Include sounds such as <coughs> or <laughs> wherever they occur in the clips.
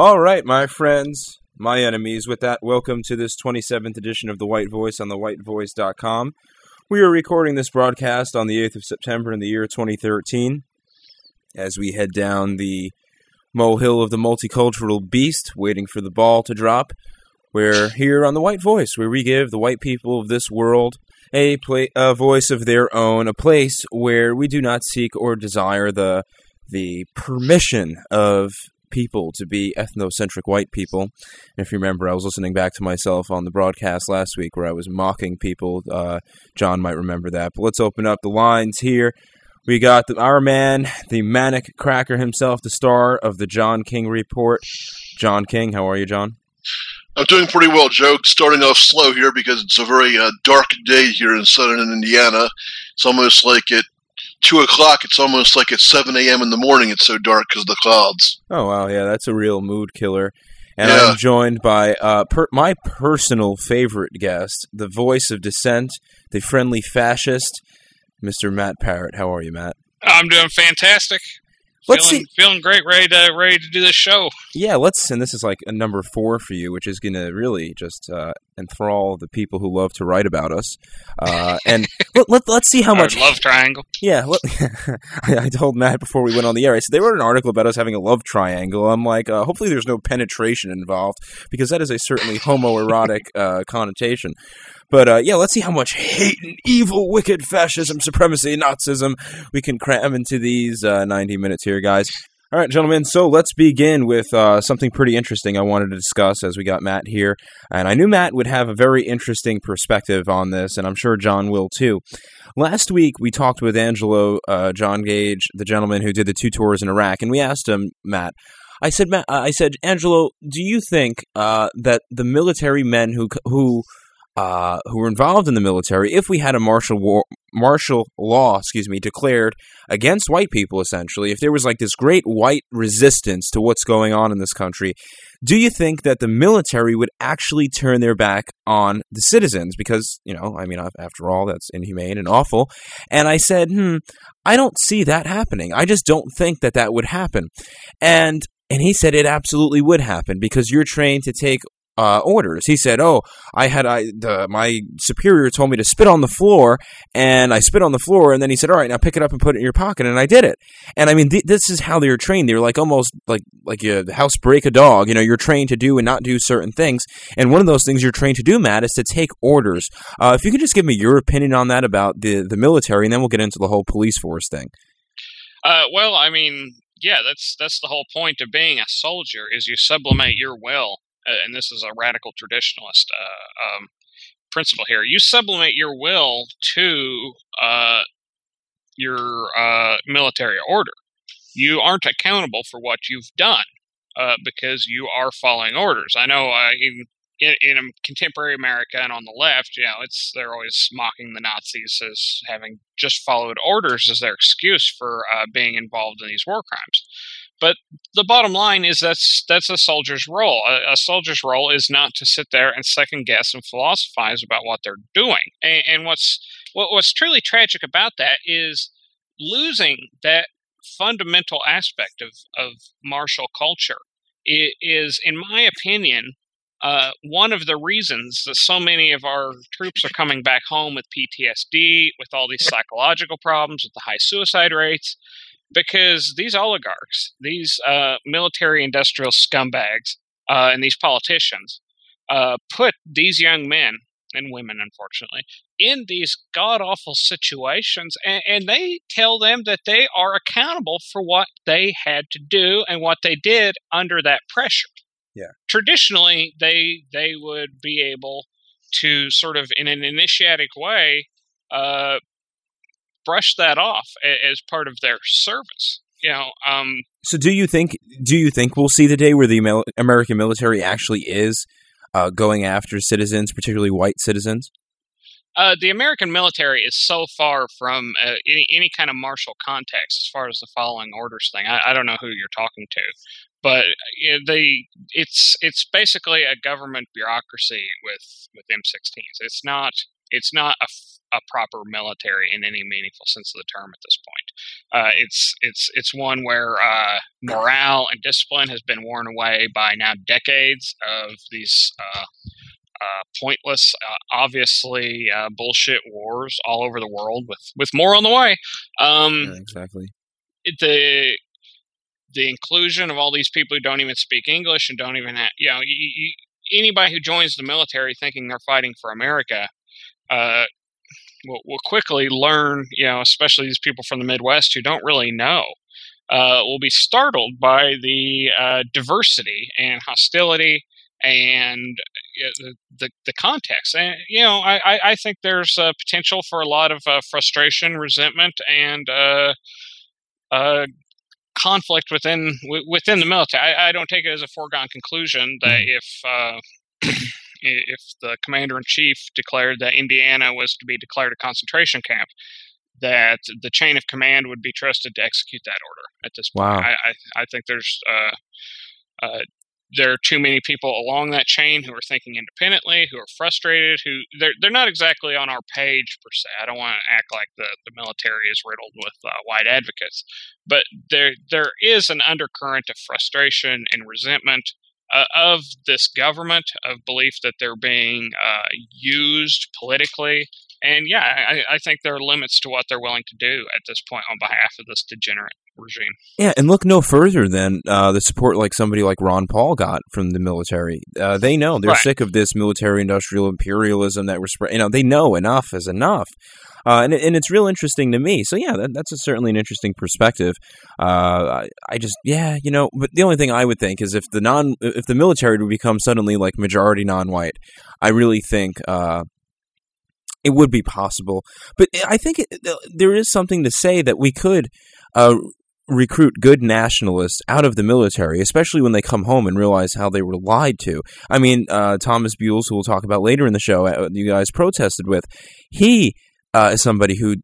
All right, my friends, my enemies. With that, welcome to this 27th edition of The White Voice on thewhitevoice.com. We are recording this broadcast on the 8th of September in the year 2013 as we head down the molehill of the multicultural beast, waiting for the ball to drop. We're here on The White Voice, where we give the white people of this world a, a voice of their own, a place where we do not seek or desire the the permission of people to be ethnocentric white people. And if you remember, I was listening back to myself on the broadcast last week where I was mocking people. Uh, John might remember that. But let's open up the lines here. We got the, our man, the manic cracker himself, the star of the John King Report. John King, how are you, John? I'm doing pretty well, Joe. Starting off slow here because it's a very uh, dark day here in southern Indiana. It's almost like it two o'clock, it's almost like it's seven a.m. in the morning. It's so dark because of the clouds. Oh wow, yeah, that's a real mood killer. And Yeah. I'm joined by uh, per my personal favorite guest, the voice of dissent, the friendly fascist, Mr. Matt Parrott. How are you, Matt? I'm doing fantastic. Let's feeling, feeling great, ready to ready to do this show. Yeah, let's. And this is like a number four for you, which is going to really just uh, enthrall the people who love to write about us. Uh, and <laughs> let, let, let's see how Our much. love triangle. Yeah, let, <laughs> I I told Matt before we went on the air. I said they wrote an article about us having a love triangle. I'm like, uh, hopefully there's no penetration involved because that is a certainly homoerotic uh, connotation. But uh, yeah, let's see how much hate and evil, wicked fascism, supremacy, Nazism we can cram into these uh, 90 minutes here, guys. All right, gentlemen. So let's begin with uh, something pretty interesting I wanted to discuss as we got Matt here, and I knew Matt would have a very interesting perspective on this, and I'm sure John will too. Last week we talked with Angelo uh, John Gage, the gentleman who did the two tours in Iraq, and we asked him, Matt. I said, Matt, I said, Angelo, do you think uh, that the military men who who uh, who were involved in the military, if we had a martial war, martial law, excuse me, declared against white people, essentially, if there was like this great white resistance to what's going on in this country, do you think that the military would actually turn their back on the citizens? Because, you know, I mean, after all, that's inhumane and awful. And I said, hmm, I don't see that happening. I just don't think that that would happen. And and he said it absolutely would happen because you're trained to take uh, orders. He said, "Oh, I had I the, my superior told me to spit on the floor, and I spit on the floor, and then he said, "All right, now pick it up and put it in your pocket," and I did it. And I mean, th this is how they were trained. They were like almost like like you housebreak a dog. You know, you're trained to do and not do certain things. And one of those things you're trained to do, Matt, is to take orders. Uh, if you could just give me your opinion on that about the the military, and then we'll get into the whole police force thing. Uh, well, I mean, yeah, that's that's the whole point of being a soldier is you sublimate your will, and this is a radical traditionalist uh, um, principle here. You sublimate your will to uh, your uh, military order. You aren't accountable for what you've done uh, because you are following orders. I know uh, in, in, in contemporary America and on the left, you know, it's they're always mocking the Nazis as having just followed orders as their excuse for uh, being involved in these war crimes. But the bottom line is that's that's a soldier's role. A, a soldier's role is not to sit there and second guess and philosophize about what they're doing. And, and what's what, what's truly tragic about that is losing that fundamental aspect of, of martial culture i- is, in my opinion, uh, one of the reasons that so many of our troops are coming back home with PTSD, with all these psychological problems, with the high suicide rates, because these oligarchs, these uh, military industrial scumbags, uh, and these politicians uh, put these young men and women, unfortunately, in these god awful situations, and, and, they tell them that they are accountable for what they had to do and what they did under that pressure. Yeah. Traditionally, they they would be able to sort of, in an initiatic way, uh, brush that off as part of their service. You know. Um, so, do you think? Do you think we'll see the day where the American military actually is uh, going after citizens, particularly white citizens? Uh, the American military is so far from uh, any, any kind of martial context as far as the following orders thing. I, I don't know who you're talking to, but you know, they it's it's basically a government bureaucracy with with M16s. It's not it's not a, a proper military in any meaningful sense of the term at this point. Uh, it's it's it's one where uh, morale and discipline has been worn away by now decades of these. Uh, uh pointless, uh, obviously uh, bullshit wars all over the world, with with more on the way. Um, yeah, exactly. The the inclusion of all these people who don't even speak English and don't even have, you know, you, you, anybody who joins the military thinking they're fighting for America uh, will, will quickly learn, you know, especially these people from the Midwest who don't really know, uh, will be startled by the uh, diversity and hostility and the, the, the context. And you know, I I think there's a potential for a lot of uh, frustration, resentment, and uh, uh conflict within within the military. I, I, don't take it as a foregone conclusion that mm-hmm. if uh, if the commander in chief declared that Indiana was to be declared a concentration camp, that the chain of command would be trusted to execute that order. At this point, wow. I, I, I think there's uh, uh, there are too many people along that chain who are thinking independently, who are frustrated, who they're they're not exactly on our page per se. I don't want to act like the, the military is riddled with uh, white advocates, but there there is an undercurrent of frustration and resentment uh, of this government, of belief that they're being uh, used politically. And yeah, I, I, think there are limits to what they're willing to do at this point on behalf of this degenerate regime. Yeah, and look no further than uh, the support like somebody like Ron Paul got from the military. Uh, they know they're right. sick of this military-industrial imperialism that we're spreading. You know, they know enough is enough. Uh, and and it's real interesting to me. So yeah, that, that's a, certainly an interesting perspective. Uh, I, I, just yeah, you know, but the only thing I would think is if the non if the military would become suddenly like majority non-white, I really think uh, it would be possible. But I think it, there is something to say that we could. Uh, recruit good nationalists out of the military, especially when they come home and realize how they were lied to. I mean, uh, Thomas Buhls, who we'll talk about later in the show, uh, you guys protested with, he uh, is somebody who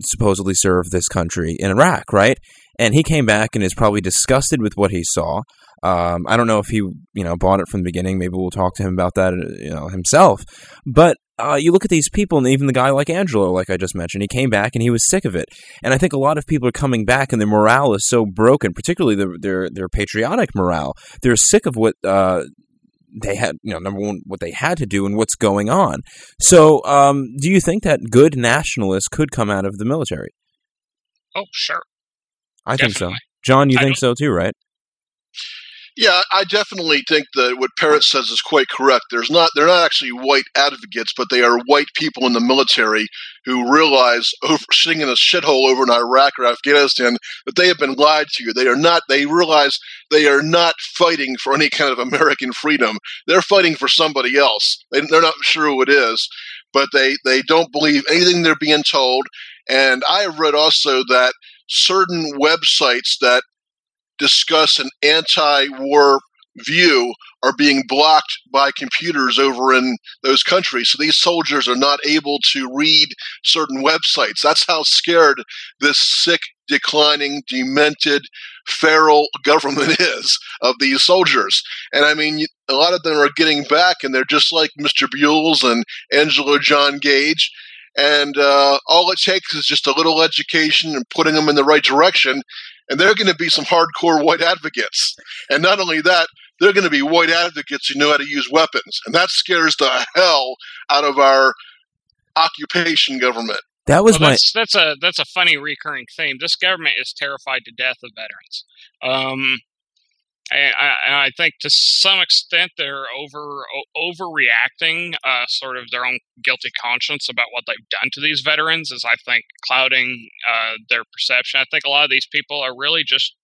supposedly served this country in Iraq, right? And he came back and is probably disgusted with what he saw. Um, I don't know if he, you know, bought it from the beginning. Maybe we'll talk to him about that, you know, himself. But uh, you look at these people, and even the guy like Angelo, like I just mentioned, he came back and he was sick of it. And I think a lot of people are coming back, and their morale is so broken, particularly their their, their patriotic morale. They're sick of what uh, they had, you know, number one, what they had to do and what's going on. So, um, do you think that good nationalists could come out of the military? Oh, sure. I Definitely. think so. John, you I think so too, right? Yeah, I definitely think that what Parrott says is quite correct. There's not they're not actually white advocates, but they are white people in the military who realize over, sitting in a shithole over in Iraq or Afghanistan that they have been lied to. They are not they realize they are not fighting for any kind of American freedom. They're fighting for somebody else. They, they're not sure who it is, but they they don't believe anything they're being told. And I have read also that certain websites that discuss an anti-war view are being blocked by computers over in those countries. So these soldiers are not able to read certain websites. That's how scared this sick, declining, demented, feral government <laughs> is of these soldiers. And I mean, a lot of them are getting back, and they're just like Mr. Buhls and Angelo John Gage. And uh, all it takes is just a little education and putting them in the right direction, and they're going to be some hardcore white advocates. And not only that, they're going to be white advocates who know how to use weapons, and that scares the hell out of our occupation government. That was well, my. That's, that's, a that's a funny recurring theme. This government is terrified to death of veterans. Um, And I, I think to some extent they're over overreacting, uh, sort of their own guilty conscience about what they've done to these veterans is, I think, clouding uh, their perception. I think a lot of these people are really just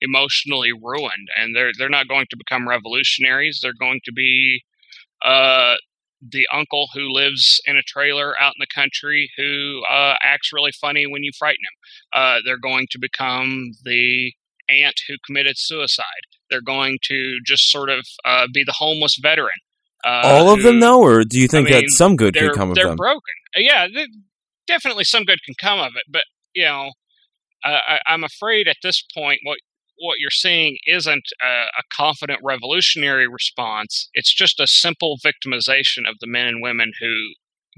emotionally ruined, and they're they're not going to become revolutionaries. They're going to be uh, the uncle who lives in a trailer out in the country who uh, acts really funny when you frighten him. Uh, they're going to become the aunt who committed suicide. They're going to just sort of uh, be the homeless veteran. Uh, All of them, though, or do you think I that some good they're could come of they're them? broken. Uh, Yeah, th- definitely some good can come of it, but you know, I, I, I'm afraid at this point what what you're seeing isn't a, a confident revolutionary response. It's just a simple victimization of the men and women who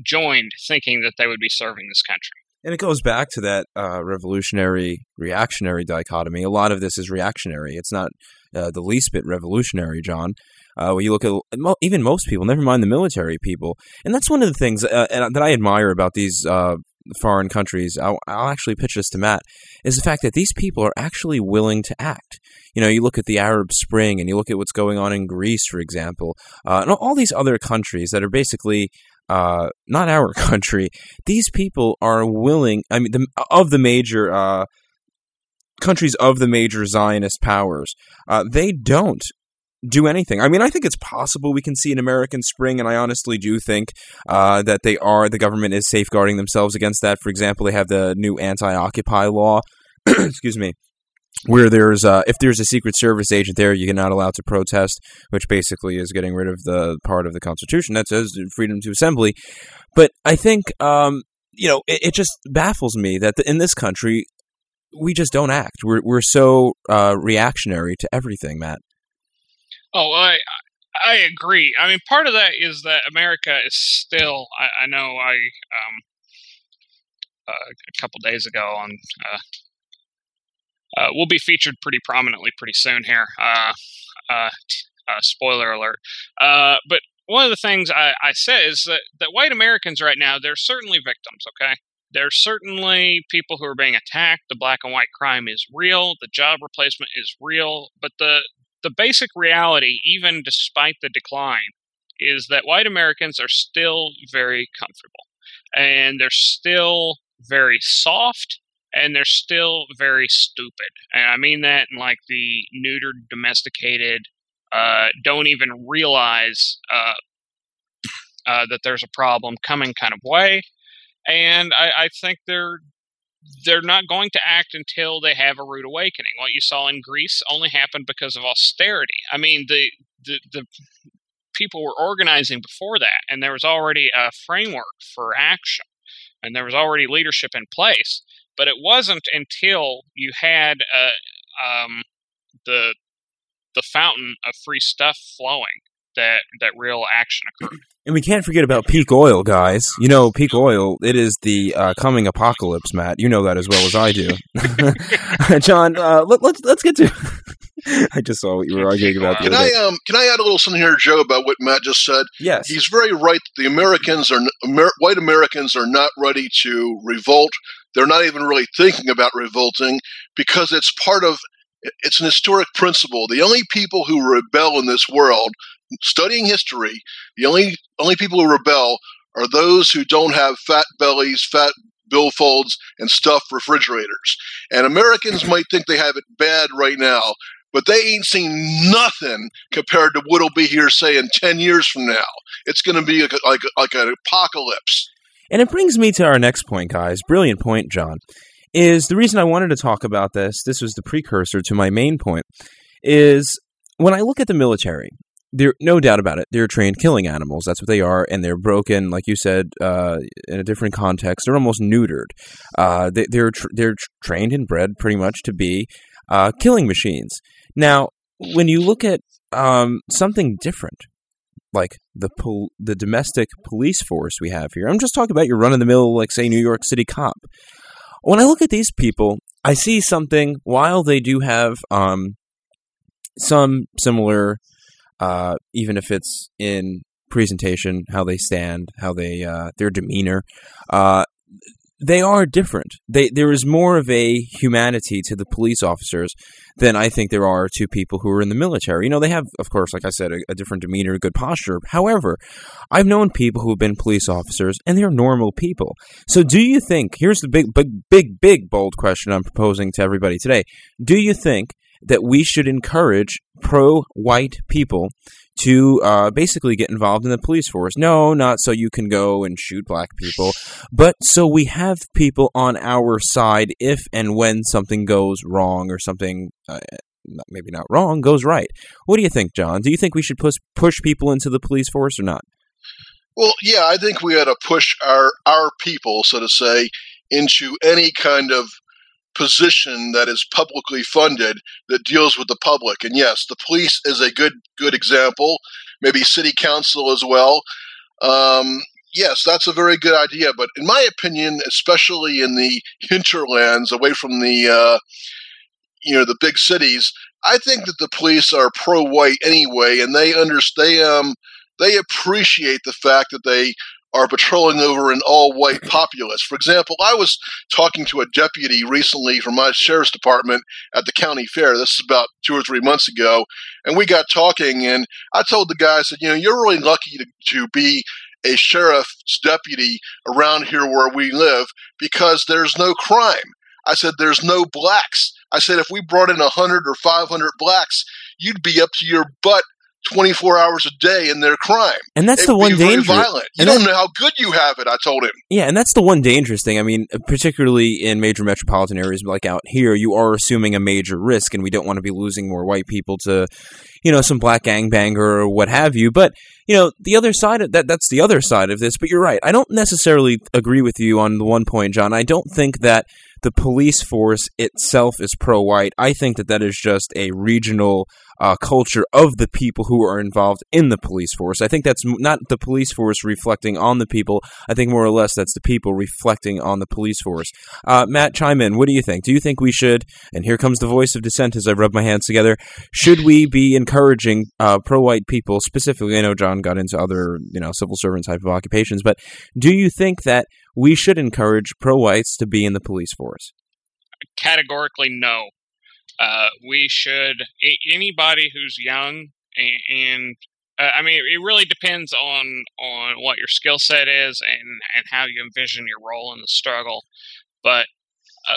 joined thinking that they would be serving this country. And it goes back to that uh, revolutionary reactionary dichotomy. A lot of this is reactionary. It's not uh, the least bit revolutionary, John. Uh, when you look at mo- even most people, never mind the military people, and that's one of the things uh, that I admire about these uh, foreign countries. I'll, I'll actually pitch this to Matt is the fact that these people are actually willing to act. You know, you look at the Arab Spring, and you look at what's going on in Greece, for example, uh, and all these other countries that are basically uh, not our <laughs> country. These people are willing. I mean, the, of the major uh, countries of the major Zionist powers, uh, they don't do anything. I mean, I think it's possible we can see an American Spring, and I honestly do think uh, that they are. The government is safeguarding themselves against that. For example, they have the new anti-occupy law. <clears throat> excuse me. Where there's uh, if there's a Secret Service agent there, you're not allowed to protest, which basically is getting rid of the part of the Constitution that says freedom to assembly. But I think um, you know it, it just baffles me that in this country we just don't act. We're we're so uh, reactionary to everything, Matt. Oh, I I agree. I mean, part of that is that America is still. I, I know. I um, uh, a couple days ago on. Uh, uh, will be featured pretty prominently pretty soon here. Uh, uh, uh, spoiler alert. But one of the things I, I said is that, that white Americans right now, they're certainly victims, okay? There's certainly people who are being attacked. The black and white crime is real. The job replacement is real. But the, the basic reality, even despite the decline, is that white Americans are still very comfortable. And they're still very soft and they're still very stupid. And I mean that in like the neutered, domesticated, uh, don't even realize uh, uh, that there's a problem coming kind of way. And I, I think they're they're not going to act until they have a rude awakening. What you saw in Greece only happened because of austerity. I mean, the the, the people were organizing before that, and there was already a framework for action, and there was already leadership in place but it wasn't until you had uh, um, the the fountain of free stuff flowing that that real action occurred. <clears throat> And we can't forget about peak oil, guys. You know, peak oil, it is the uh, coming apocalypse, Matt. You know that as well as I do. <laughs> John, uh, let, let's let's get to. <laughs> I just saw what you were arguing about the Can other I day. um can I add a little something here, Joe, about what Matt just said? Yes. He's very right. that The Americans are Amer- white Americans are not ready to revolt. They're not even really thinking about revolting because it's part of it's an historic principle. The only people who rebel in this world, studying history, the only only people who rebel are those who don't have fat bellies, fat billfolds, and stuffed refrigerators. And Americans <clears throat> might think they have it bad right now, but they ain't seen nothing compared to what'll be here, say, in ten years from now. It's going to be like a, like a, like an apocalypse. And it brings me to our next point, guys. Brilliant point, John. Is the reason I wanted to talk about this, this was the precursor to my main point, is when I look at the military, there no doubt about it, they're trained killing animals. That's what they are, and they're broken, like you said, uh, in a different context. They're almost neutered. Uh, they, they're tr- they're trained and bred pretty much to be uh, killing machines. Now, when you look at um, something different, like the pol- the domestic police force we have here. I'm just talking about your run of the mill, like say New York City cop. When I look at these people, I see something. While they do have um, some similar, uh, even if it's in presentation, how they stand, how they uh, their demeanor, uh, they are different. They there is more of a humanity to the police officers than I think there are to people who are in the military. You know, they have, of course, like I said, a, a different demeanor, a good posture. However, I've known people who have been police officers, and they're normal people. So, do you think? Here's the big, big, big, big, bold question I'm proposing to everybody today. Do you think that we should encourage pro-white people to uh, basically get involved in the police force. No, not so you can go and shoot black people, but so we have people on our side if and when something goes wrong or something, uh, maybe not wrong, goes right. What do you think, John? Do you think we should push, push people into the police force or not? Well, yeah, I think we ought to push our, our people, so to say, into any kind of position that is publicly funded that deals with the public. And yes, the police is a good good example. Maybe city council as well. Um, yes, that's a very good idea. But in my opinion, especially in the <laughs> hinterlands, away from the uh, you know the big cities, I think that the police are pro-white anyway, and they understand. Um, they appreciate the fact that they are patrolling over an all white populace. For example, I was talking to a deputy recently from my sheriff's department at the county fair. This is about two or three months ago. And we got talking, and I told the guy, I said, You know, you're really lucky to, to be a sheriff's deputy around here where we live because there's no crime. I said, There's no blacks. I said, if we brought in 100 or 500 blacks, you'd be up to your butt 24 hours a day in their crime. And that's It'd the one danger. violent. You don't know how good you have it, I told him. Yeah, and that's the one dangerous thing. I mean, particularly in major metropolitan areas like out here, you are assuming a major risk, and we don't want to be losing more white people to, you know, some black gangbanger or what have you. But you know, the other side of that that's the other side of this. But you're right. I don't necessarily agree with you on the one point, John. I don't think that the police force itself is pro-white. I think that that is just a regional uh, culture of the people who are involved in the police force. I think that's not the police force reflecting on the people. I think more or less that's the people reflecting on the police force. Uh, Matt, chime in. What do you think? Do you think we should, and here comes the voice of dissent as I rub my hands together, should we be encouraging uh, pro-white people, specifically, I know John got into other, you know, civil servant type of occupations, but do you think that we should encourage pro-whites to be in the police force? categorically no. Uh, we should anybody who's young and, and uh, I mean it really depends on on what your skill set is and and how you envision your role in the struggle. But uh,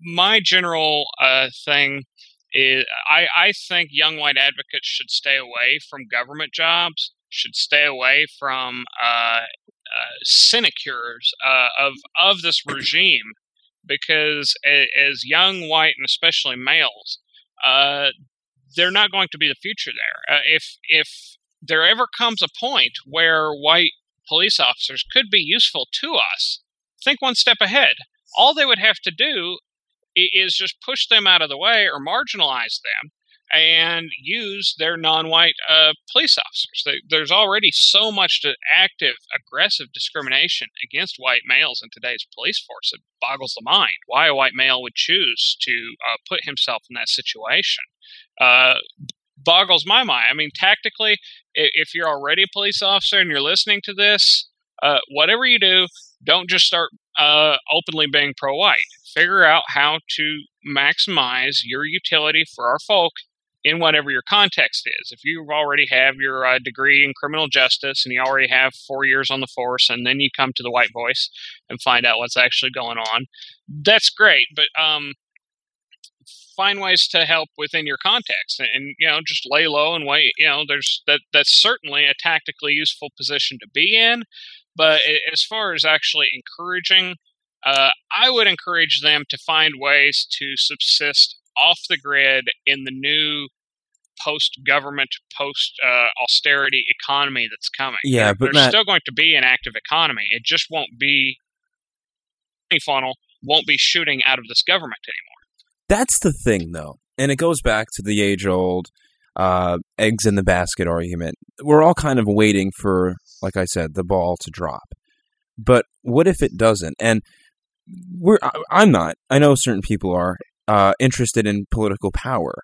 my general uh, thing is I I think young white advocates should stay away from government jobs. Should stay away from uh, uh, sinecures uh, of of this regime because as young white and especially males, uh, they're not going to be the future there. Uh, if if there ever comes a point where white police officers could be useful to us, think one step ahead. All they would have to do is just push them out of the way or marginalize them and use their non-white uh, police officers. They, there's already so much to active, aggressive discrimination against white males in today's police force. It boggles the mind why a white male would choose to uh, put himself in that situation. Uh, boggles my mind. I mean, tactically, if you're already a police officer and you're listening to this, uh, whatever you do, don't just start uh, openly being pro-white. Figure out how to maximize your utility for our folk in whatever your context is. If you already have your uh, degree in criminal justice and you already have four years on the force, and then you come to the White Voice and find out what's actually going on, that's great. But um, find ways to help within your context, and, and you know, just lay low and wait. You know, there's that. That's certainly a tactically useful position to be in. But as far as actually encouraging uh, I would encourage them to find ways to subsist off the grid in the new post government, post uh, austerity economy that's coming. Yeah, but there's Matt- still going to be an active economy. It just won't be funnel won't be shooting out of this government anymore. That's the thing, though, and it goes back to the age-old uh, eggs in the basket argument. We're all kind of waiting for, like I said, the ball to drop. But what if it doesn't? And we're I- I'm not. I know certain people are uh, interested in political power.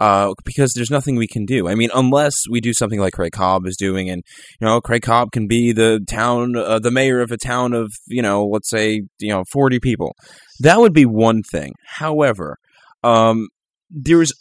uh, because there's nothing we can do. I mean, unless we do something like Craig Cobb is doing, and you know, Craig Cobb can be the town, uh, the mayor of a town of you know, let's say you know, 40 people. That would be one thing. However, um, there's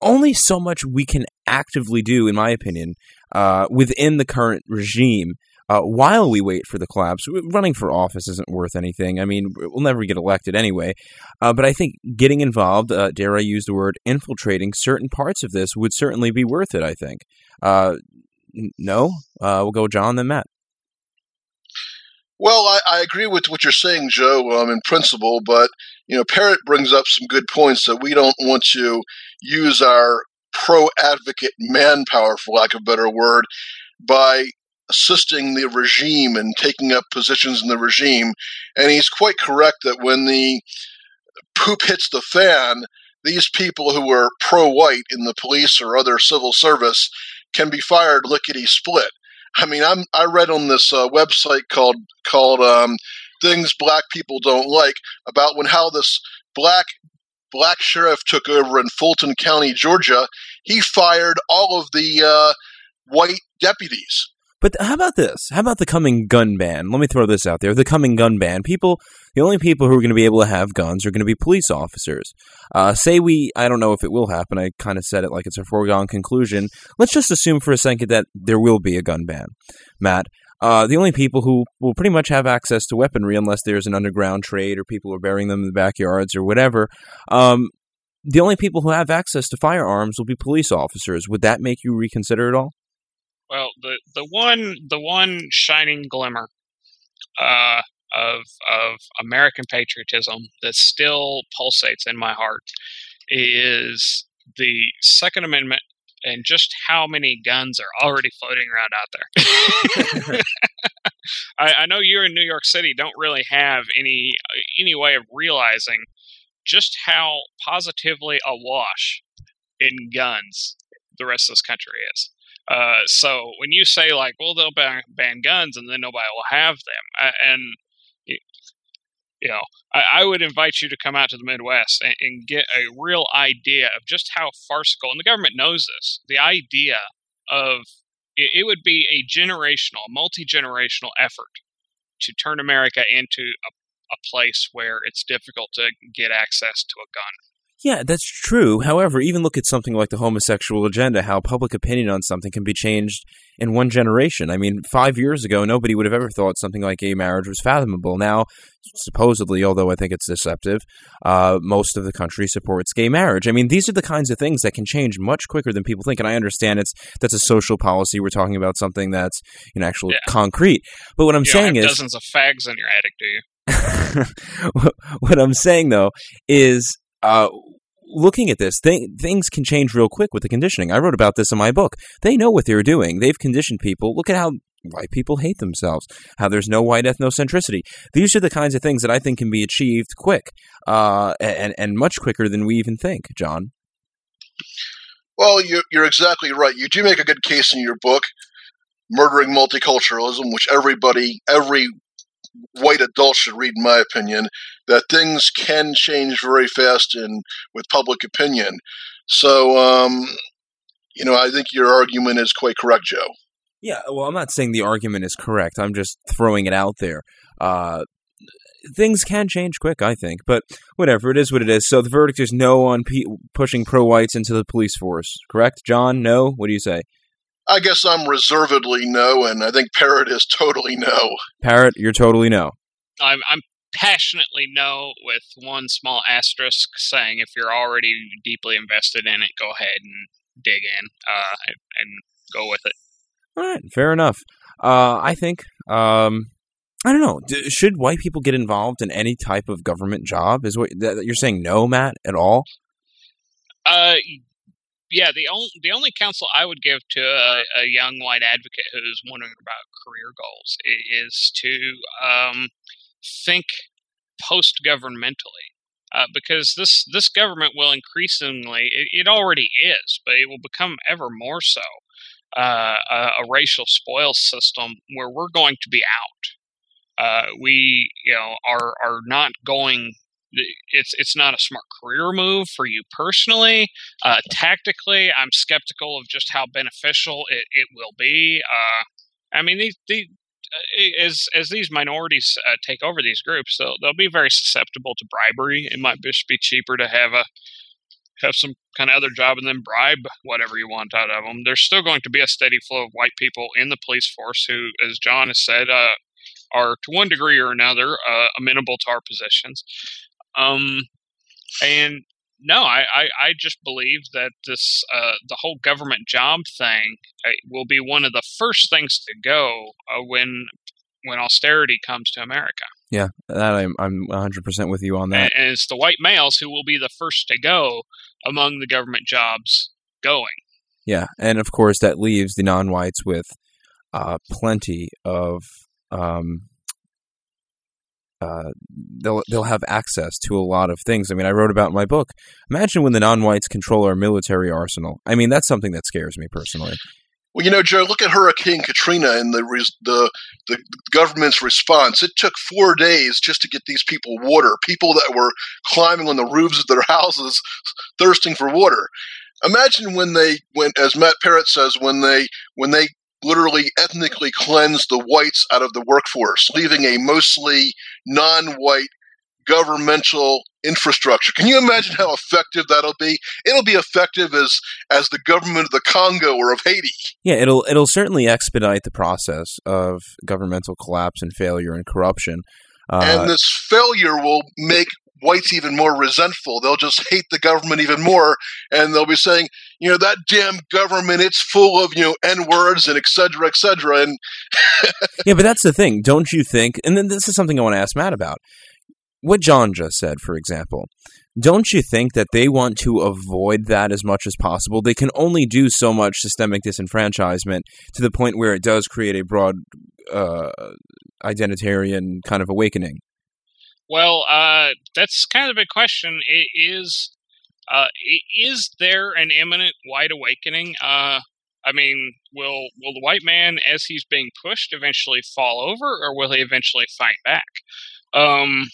only so much we can actively do, in my opinion, uh, within the current regime uh, while we wait for the collapse. Running for office isn't worth anything. I mean, we'll never get elected anyway. Uh, but I think getting involved, uh, dare I use the word, infiltrating certain parts of this would certainly be worth it, I think. Uh, no? Uh, we'll go John, then Matt. Well, I, I, agree with what you're saying, Joe, um, in principle, but you know, Parrott brings up some good points that we don't want to use our pro-advocate manpower, for lack of a better word, by assisting the regime and taking up positions in the regime. And he's quite correct that when the poop hits the fan, these people who are pro-white in the police or other civil service can be fired lickety split. I mean, I'm I read on this uh, website called called um, "Things Black People Don't Like" about when how this black black sheriff took over in Fulton County, Georgia. He fired all of the uh, white deputies but how about this? How about the coming gun ban? Let me throw this out there. The coming gun ban. People, the only people who are going to be able to have guns are going to be police officers. Uh, say we, I don't know if it will happen. I kind of said it like it's a foregone conclusion. Let's just assume for a second that there will be a gun ban. Matt, uh, the only people who will pretty much have access to weaponry unless there's an underground trade or people are burying them in the backyards or whatever, um, the only people who have access to firearms will be police officers. Would that make you reconsider it all? Well, the the one the one shining glimmer uh, of of American patriotism that still pulsates in my heart is the Second Amendment and just how many guns are already floating around out there. <laughs> I, I, know you're in New York City don't really have any any way of realizing just how positively awash in guns the rest of this country is. Uh, so when you say like, well, they'll ban, ban guns and then nobody will have them, and you know, I, I, would invite you to come out to the Midwest and, and, get a real idea of just how farcical, and the government knows this. The idea of it, it would be a generational, multi generational effort to turn America into a, a place where it's difficult to get access to a gun. Yeah, that's true. However, even look at something like the homosexual agenda, how public opinion on something can be changed in one generation. I mean, five years ago, nobody would have ever thought something like gay marriage was fathomable. Now, supposedly, although I think it's deceptive, uh, most of the country supports gay marriage. I mean, these are the kinds of things that can change much quicker than people think. And I understand it's that's a social policy. We're talking about something that's you know actually yeah. concrete. But what I'm you saying is dozens of fags in your attic, do you? <laughs> what I'm saying though is uh, looking at this, th things can change real quick with the conditioning. I wrote about this in my book. They know what they're doing. They've conditioned people. Look at how white people hate themselves, how there's no white ethnocentricity. These are the kinds of things that I think can be achieved quick uh, and, and much quicker than we even think, John. Well, you're, you're exactly right. You do make a good case in your book, Murdering Multiculturalism, which everybody, every white adults should read, in my opinion, that things can change very fast in with public opinion. So, um, you know, I think your argument is quite correct, Joe. Yeah, well, I'm not saying the argument is correct. I'm just throwing it out there. Uh, things can change quick, I think, but whatever, it is what it is. So the verdict is no on pushing pro-whites into the police force, correct? John, no? What do you say? I guess I'm reservedly no, and I think Parrott is totally no. Parrott, you're totally no. I'm, I'm passionately no, with one small asterisk saying if you're already deeply invested in it, go ahead and dig in uh, and go with it. All right, fair enough. Uh, I think, um, I don't know, should white people get involved in any type of government job? Is what you're saying? No, Matt, at all? Uh, yeah, the only the only counsel I would give to a, a, young white advocate who's wondering about career goals is to um, think post governmentally, uh, because this this government will increasingly it, it, already is, but it will become ever more so uh, a, a, racial spoil system where we're going to be out. Uh, we you know are are not going it's it's not a smart career move for you personally. Uh, tactically, I'm skeptical of just how beneficial it, it will be. Uh, I mean, these, uh, as as these minorities uh, take over these groups, they'll they'll be very susceptible to bribery. It might just be cheaper to have a have some kind of other job and then bribe whatever you want out of them. There's still going to be a steady flow of white people in the police force who, as John has said, uh, are to one degree or another uh, amenable to our positions. Um, and no, I, I, I, just believe that this uh, the whole government job thing uh, will be one of the first things to go uh, when when austerity comes to America. Yeah, that I'm I'm 100 percent with you on that. And, and it's the white males who will be the first to go among the government jobs going. Yeah, and of course that leaves the non-whites with uh, plenty of um, uh, they'll they'll have access to a lot of things. I mean, I wrote about in my book. Imagine when the non-whites control our military arsenal. I mean, that's something that scares me personally. Well, you know, Joe, look at Hurricane Katrina and the the the government's response. It took four days just to get these people water. People that were climbing on the roofs of their <laughs> houses, thirsting for water. Imagine when they went, as Matt Parrott says, when they when they literally ethnically cleanse the whites out of the workforce, leaving a mostly non white governmental infrastructure. Can you imagine how effective that'll be? It'll be effective as as the government of the Congo or of Haiti. Yeah, it'll it'll certainly expedite the process of governmental collapse and failure and corruption. Uh, and this failure will make whites even more resentful. They'll just hate the government even more, and they'll be saying, you know, that damn government, it's full of you know n words and et cetera, et cetera. And <laughs> yeah, but that's the thing, don't you think? And then this is something I want to ask Matt about. What John just said, for example, don't you think that they want to avoid that as much as possible? They can only do so much systemic disenfranchisement to the point where it does create a broad uh, identitarian kind of awakening. Well, uh, that's kind of a big question. It is uh, is there an imminent white awakening? Uh, I mean, will will the white man, as he's being pushed, eventually fall over, or will he eventually fight back? Um,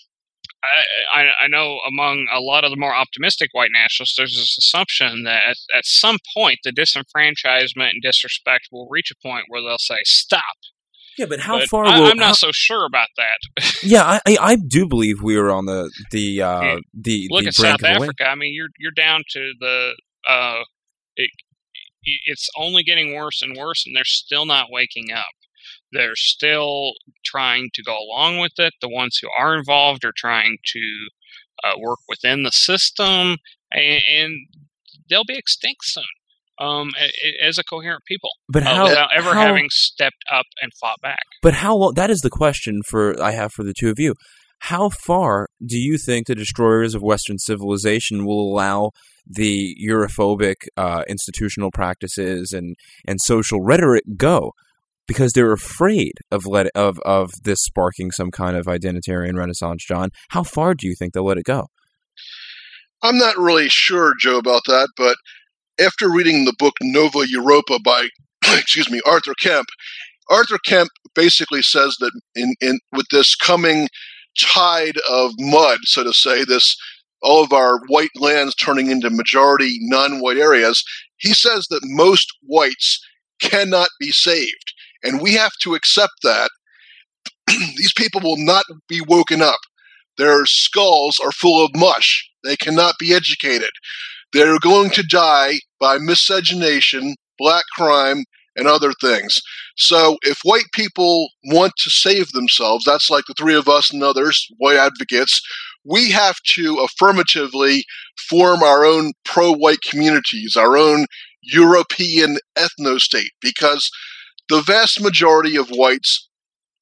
I, I, I, know among a lot of the more optimistic white nationalists, there's this assumption that at, at some point the disenfranchisement and disrespect will reach a point where they'll say, "Stop, yeah, but how but far? I, will, I'm not how, so sure about that. <laughs> yeah, I, I do believe we were on the the uh, the look the at South. Africa. I mean, you're you're down to the uh, it, it's only getting worse and worse, and they're still not waking up. They're still trying to go along with it. The ones who are involved are trying to uh, work within the system, and, and they'll be extinct soon um, as a coherent people. But uh, how, without ever how, having stepped up and fought back. But how? long? That is the question for I have for the two of you. How far do you think the destroyers of Western civilization will allow the Europhobic uh, institutional practices and and social rhetoric go? Because they're afraid of let of of this sparking some kind of identitarian renaissance. John, how far do you think they'll let it go? I'm not really sure, Joe, about that, but after reading the book Nova Europa by, <clears throat> excuse me, Arthur Kemp, Arthur Kemp basically says that in, in with this coming tide of mud, so to say, this all of our white lands turning into majority non-white areas, he says that most whites cannot be saved, and we have to accept that. <clears throat> These people will not be woken up. Their skulls are full of mush. They cannot be educated. They're going to die by miscegenation, black crime, and other things. So if white people want to save themselves, that's like the three of us and others, white advocates, we have to affirmatively form our own pro white communities, our own European ethno state, because the vast majority of whites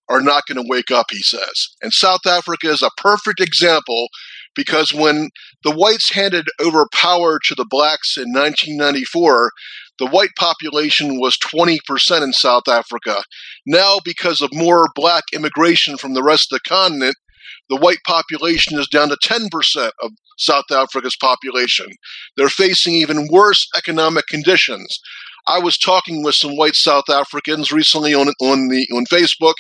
are not going to wake up, he says. And South Africa is a perfect example because when the whites handed over power to the blacks in 1994, the white population was 20% in South Africa. Now, because of more black immigration from the rest of the continent, the white population is down to 10% of South Africa's population. They're facing even worse economic conditions. I was talking with some white South Africans recently on on the on Facebook.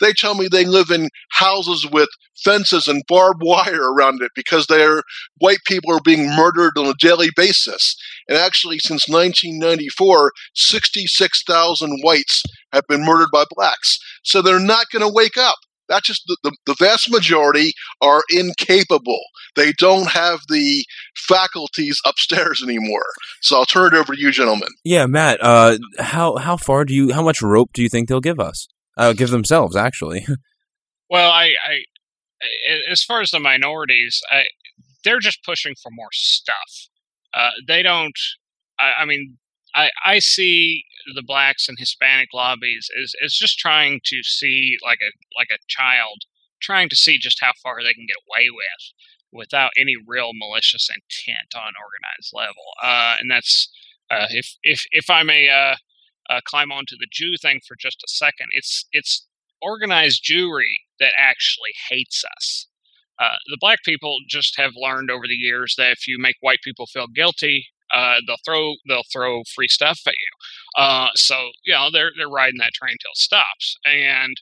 They tell me they live in houses with fences and barbed wire around it because their white people are being murdered on a daily basis. And actually, since 1994, 66,000 whites have been murdered by blacks. So they're not going to wake up. That's just the, the, the, vast majority are incapable. They don't have the faculties upstairs anymore. So I'll turn it over to you, gentlemen. Yeah, Matt. Uh, how how far do you? How much rope do you think they'll give us? Uh, give themselves, actually. <laughs> well, I, I, as far as the minorities, I, they're just pushing for more stuff. Uh, they don't. I, I mean, I, I see the blacks and Hispanic lobbies as, as just trying to see like a like a child trying to see just how far they can get away with without any real malicious intent on an organized level. Uh, and that's uh, if if if I may uh, uh climb onto the Jew thing for just a second, it's it's organized Jewry that actually hates us. Uh, the black people just have learned over the years that if you make white people feel guilty, uh, they'll throw they'll throw free stuff at you. Uh, so you know they're they're riding that train till it stops. And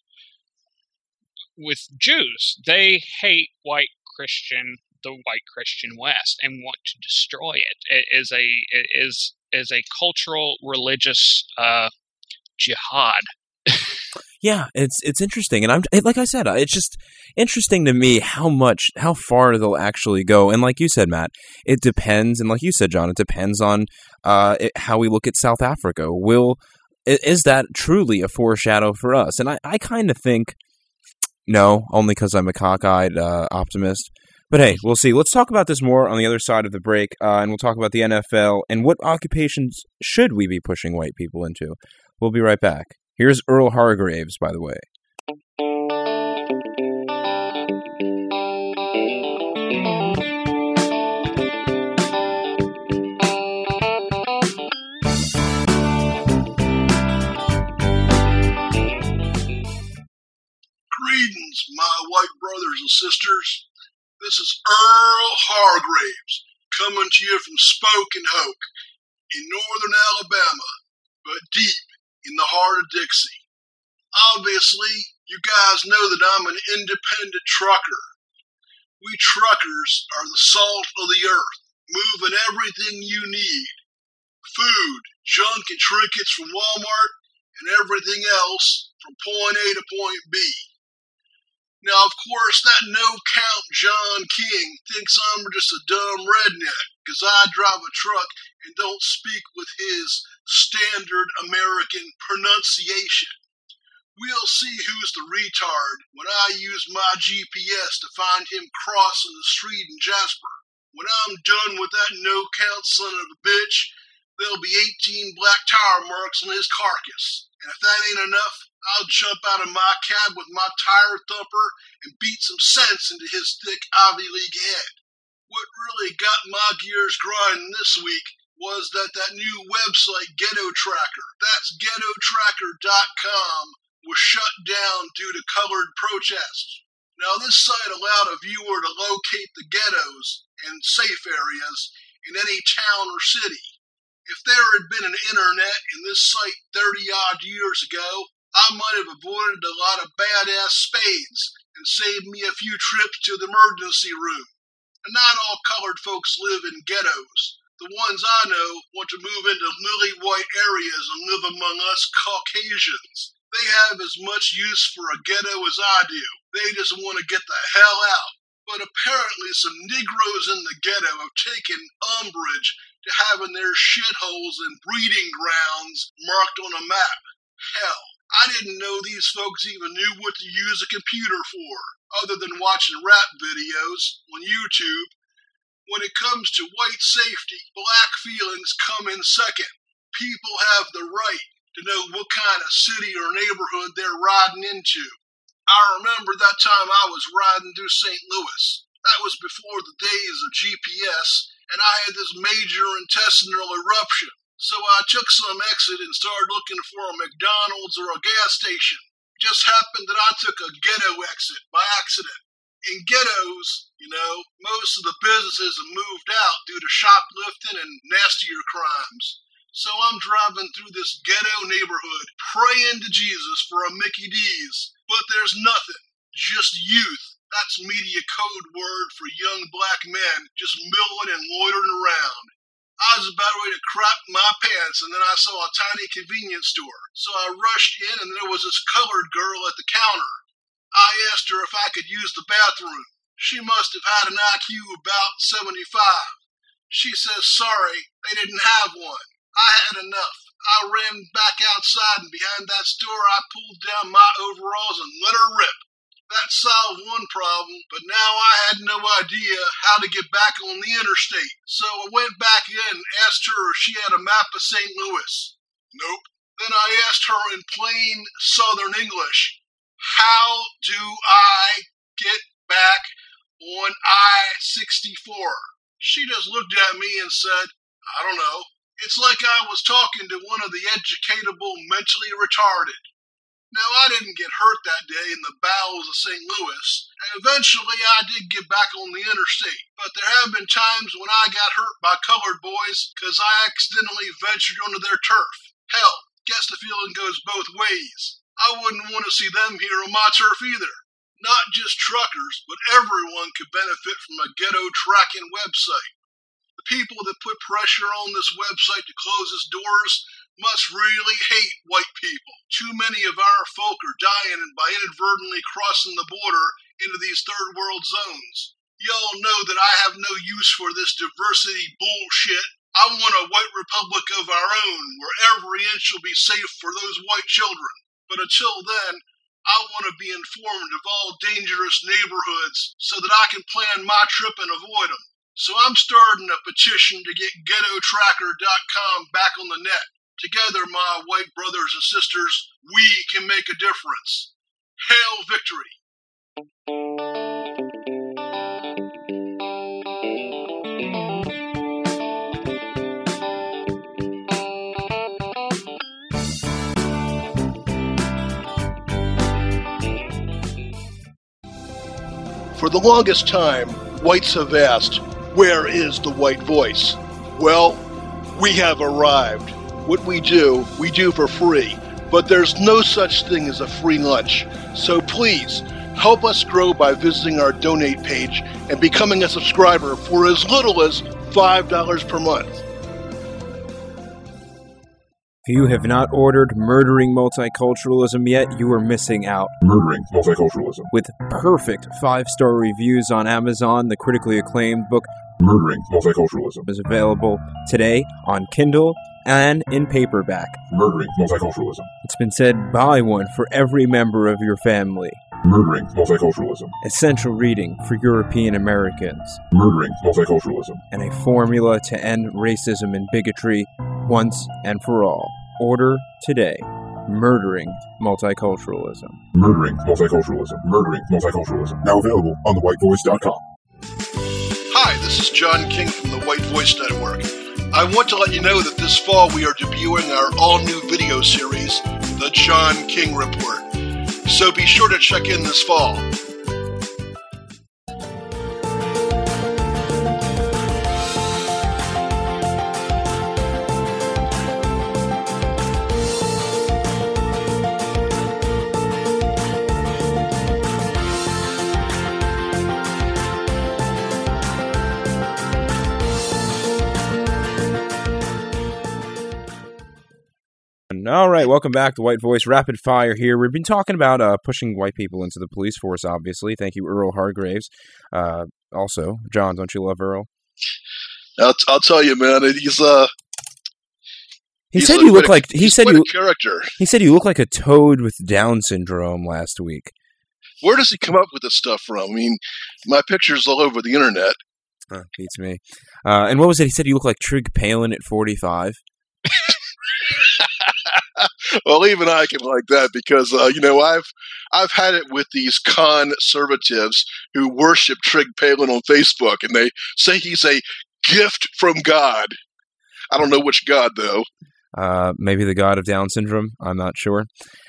with Jews, they hate white Christian the white Christian West and want to destroy it. It is a is is a cultural religious uh, jihad. <laughs> yeah, it's it's interesting, and I'm like I said, it's just interesting to me how much, how far they'll actually go. And like you said, Matt, it depends. And like you said, John, it depends on uh, it, how we look at South Africa. Will is that truly a foreshadow for us? And I, I kind of think no, only because I'm a cockeyed uh, optimist. But hey, we'll see. Let's talk about this more on the other side of the break, uh, and we'll talk about the NFL and what occupations should we be pushing white people into. We'll be right back. Here's Earl Hargraves, by the way. Greetings, my white brothers and sisters. This is Earl Hargraves coming to you from Spoken Hoke in northern Alabama, but deep in the heart of Dixie. Obviously, you guys know that I'm an independent trucker. We truckers are the salt of the earth, moving everything you need food, junk, and trinkets from Walmart, and everything else from point A to point B. Now, of course, that no count John King thinks I'm just a dumb redneck because I drive a truck and don't speak with his standard American pronunciation. We'll see who's the retard when I use my GPS to find him crossing the street in Jasper. When I'm done with that no count son of a bitch, there'll be 18 black tire marks on his carcass. And if that ain't enough, I'll jump out of my cab with my tire thumper and beat some sense into his thick Ivy League head. What really got my gears grinding this week was that that new website Ghetto Tracker, that's ghettotracker.com, was shut down due to colored protests. Now, this site allowed a viewer to locate the ghettos and safe areas in any town or city. If there had been an internet in this site 30 odd years ago, I might have avoided a lot of badass spades and saved me a few trips to the emergency room. And not all colored folks live in ghettos. The ones I know want to move into lily white areas and live among us Caucasians. They have as much use for a ghetto as I do. They just want to get the hell out. But apparently, some Negroes in the ghetto have taken umbrage to having their shitholes and breeding grounds marked on a map. Hell, I didn't know these folks even knew what to use a computer for, other than watching rap videos on YouTube. When it comes to white safety, black feelings come in second. People have the right to know what kind of city or neighborhood they're riding into. I remember that time I was riding through St. Louis. That was before the days of GPS, and I had this major intestinal eruption. So I took some exit and started looking for a McDonald's or a gas station. Just happened that I took a ghetto exit by accident. In ghettos, you know, most of the businesses have moved out due to shoplifting and nastier crimes. So I'm driving through this ghetto neighborhood, praying to Jesus for a Mickey D's, but there's nothing, just youth. That's media code word for young black men just milling and loitering around. I was about ready to crap my pants, and then I saw a tiny convenience store. So I rushed in, and there was this colored girl at the counter. I asked her if I could use the bathroom. She must have had an IQ about 75. She says sorry, they didn't have one. I had enough. I ran back outside, and behind that store, I pulled down my overalls and let her rip. That solved one problem, but now I had no idea how to get back on the interstate. So I went back in and asked her if she had a map of St. Louis. Nope. Then I asked her in plain Southern English, how do I get back on I 64? She just looked at me and said, I don't know. It's like I was talking to one of the educatable mentally retarded. Now, I didn't get hurt that day in the bowels of St. Louis, and eventually I did get back on the interstate. But there have been times when I got hurt by colored boys because I accidentally ventured onto their turf. Hell, guess the feeling goes both ways. I wouldn't want to see them here on my turf either. Not just truckers, but everyone could benefit from a ghetto tracking website. The people that put pressure on this website to close its doors must really hate white people. Too many of our folk are dying by inadvertently crossing the border into these third world zones. Y'all know that I have no use for this diversity bullshit. I want a white republic of our own where every inch will be safe for those white children. But until then, I want to be informed of all dangerous neighborhoods so that I can plan my trip and avoid them. So I'm starting a petition to get ghettotracker.com back on the net. Together, my white brothers and sisters, we can make a difference. Hail victory! For the longest time, whites have asked, Where is the white voice? Well, we have arrived. What we do, we do for free. But there's no such thing as a free lunch. So please, help us grow by visiting our donate page and becoming a subscriber for as little as $5 per month. If you have not ordered Murdering Multiculturalism yet, you are missing out. Murdering Multiculturalism. With perfect five star reviews on Amazon, the critically acclaimed book Murdering Multiculturalism. is available today on Kindle and in paperback. Murdering Multiculturalism. It's been said buy one for every member of your family. Murdering Multiculturalism. Essential reading for European Americans. Murdering Multiculturalism. And a formula to end racism and bigotry once and for all. Order today. Murdering Multiculturalism. Murdering Multiculturalism. Murdering Multiculturalism. Now available on thewhitevoice.com. Hi, this is John King from the White Voice Network. I want to let you know that this fall we are debuting our all new video series, The John King Report. So be sure to check in this fall. All right, welcome back to White Voice Rapid Fire here. We've been talking about uh, pushing white people into the police force, obviously. Thank you, Earl Hargraves. Uh, also, John, don't you love Earl? I'll, I'll tell you, man, he's uh. He he's said a- you look a- like he said you character. he said you look like a toad with Down syndrome last week. Where does he come up with this stuff from? I mean, my picture's all over the internet. Huh, beats me. Uh, and what was it? He said you look like Trig Palin at forty five. Well, even I can like that because uh, you know I've I've had it with these conservatives who worship Trig Palin on Facebook, and they say he's a gift from God. I don't know which God though. Uh, maybe the god of Down syndrome. I'm not sure.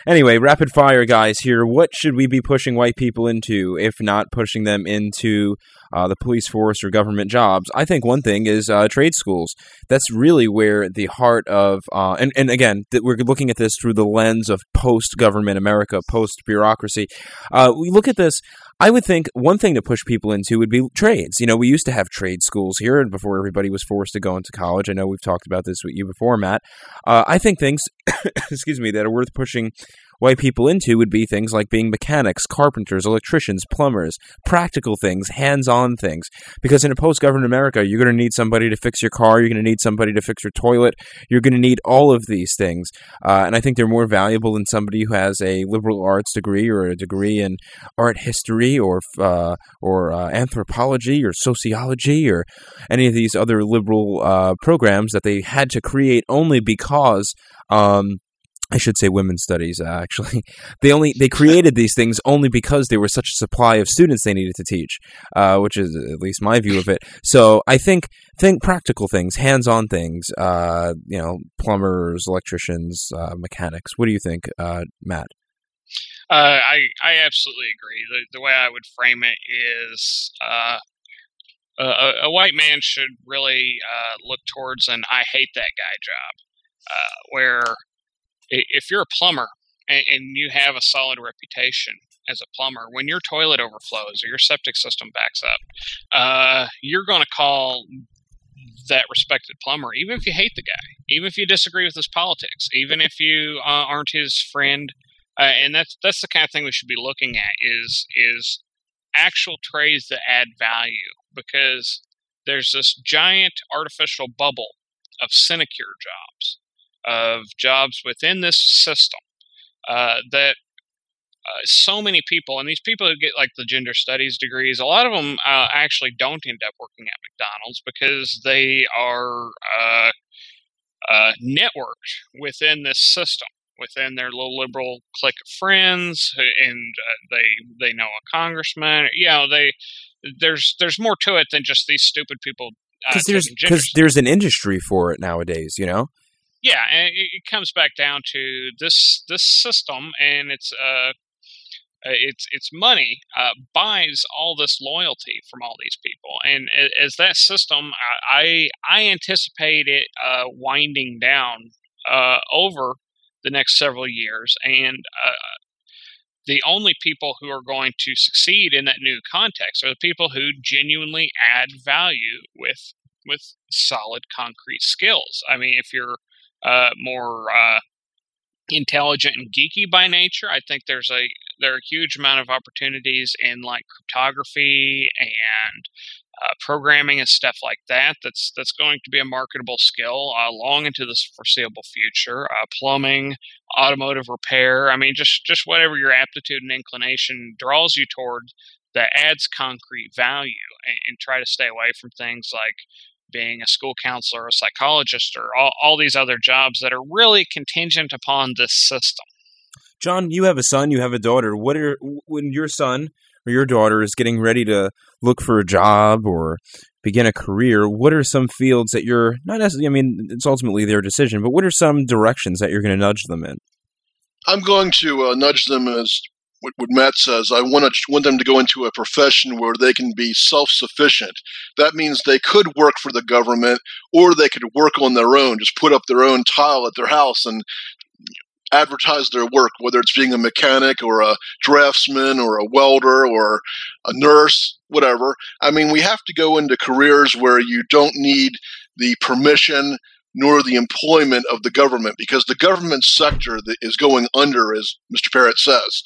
Anyway, rapid fire, guys. Here, what should we be pushing white people into, if not pushing them into uh, the police force or government jobs. I think one thing is uh, trade schools. That's really where the heart of uh, and and again we're looking at this through the lens of post government America, post bureaucracy. Uh, we look at this. I would think one thing to push people into would be trades. You know, we used to have trade schools here, and before everybody was forced to go into college. I know we've talked about this with you before, Matt. Uh, I think things, <coughs> excuse me, that are worth pushing white people into would be things like being mechanics, carpenters, electricians, plumbers, practical things, hands-on things. Because in a post-government America, you're going to need somebody to fix your car, you're going to need somebody to fix your toilet, you're going to need all of these things. Uh, and I think they're more valuable than somebody who has a liberal arts degree or a degree in art history or uh, or uh, anthropology or sociology or any of these other liberal uh, programs that they had to create only because um, I should say women's studies. Uh, actually, <laughs> they only they created these things only because there was such a supply of students they needed to teach, uh, which is at least my view of it. So I think think practical things, hands-on things. Uh, you know, plumbers, electricians, uh, mechanics. What do you think, uh, Matt? Uh, I I absolutely agree. The the way I would frame it is. A, a, white man should really look towards an "I hate that guy" job, where if you're a plumber and, and you have a solid reputation as a plumber, when your toilet overflows or your septic system backs up, uh, you're going to call that respected plumber, even if you hate the guy, even if you disagree with his politics, even if you uh, aren't his friend. Uh, and that's that's the kind of thing we should be looking at is is actual trades that add value because there's this giant artificial bubble of sinecure jobs of jobs within this system uh, that uh, so many people, and these people who get like the gender studies degrees, a lot of them uh, actually don't end up working at McDonald's because they are uh, uh, networked within this system, within their little liberal clique of friends, and uh, they they know a congressman. You know, they there's there's more to it than just these stupid people. Because there's because there's an industry for it nowadays, you know yeah, it, it comes back down to this this system and it's uh, uh it's it's money uh, buys all this loyalty from all these people, and as that system, I I anticipate it uh, winding down uh, over the next several years, and uh, the only people who are going to succeed in that new context are the people who genuinely add value with with solid concrete skills. I mean, if you're uh, more uh, intelligent and geeky by nature. I think there's a there are a huge amount of opportunities in like cryptography and uh, programming and stuff like that. That's that's going to be a marketable skill uh, long into the foreseeable future. Uh, plumbing, automotive repair. I mean, just just whatever your aptitude and inclination draws you toward that adds concrete value, and, and try to stay away from things like being a school counselor, a psychologist, or all, all these other jobs that are really contingent upon this system. John, you have a son, you have a daughter. What are when your son or your daughter is getting ready to look for a job or begin a career? What are some fields that you're not necessarily? I mean, it's ultimately their decision, but what are some directions that you're going to nudge them in? I'm going to uh, nudge them as what, what Matt says. I want to want them to go into a profession where they can be self sufficient. That means they could work for the government, or they could work on their own. Just put up their own tile at their house and advertise their work, whether it's being a mechanic or a draftsman or a welder or a nurse, whatever. I mean, we have to go into careers where you don't need the permission nor the employment of the government because the government sector that is going under, as Mr. Parrott says.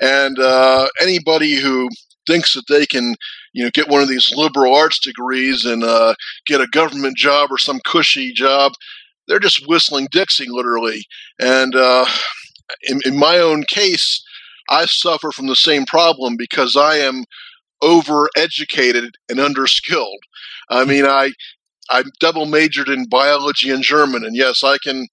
And uh, anybody who thinks that they can, you know, get one of these liberal arts degrees and uh, get a government job or some cushy job, they're just whistling Dixie, literally. And uh, in, in my own case, I suffer from the same problem because I am overeducated and underskilled. I mean, I I double majored in biology and German, and yes, I can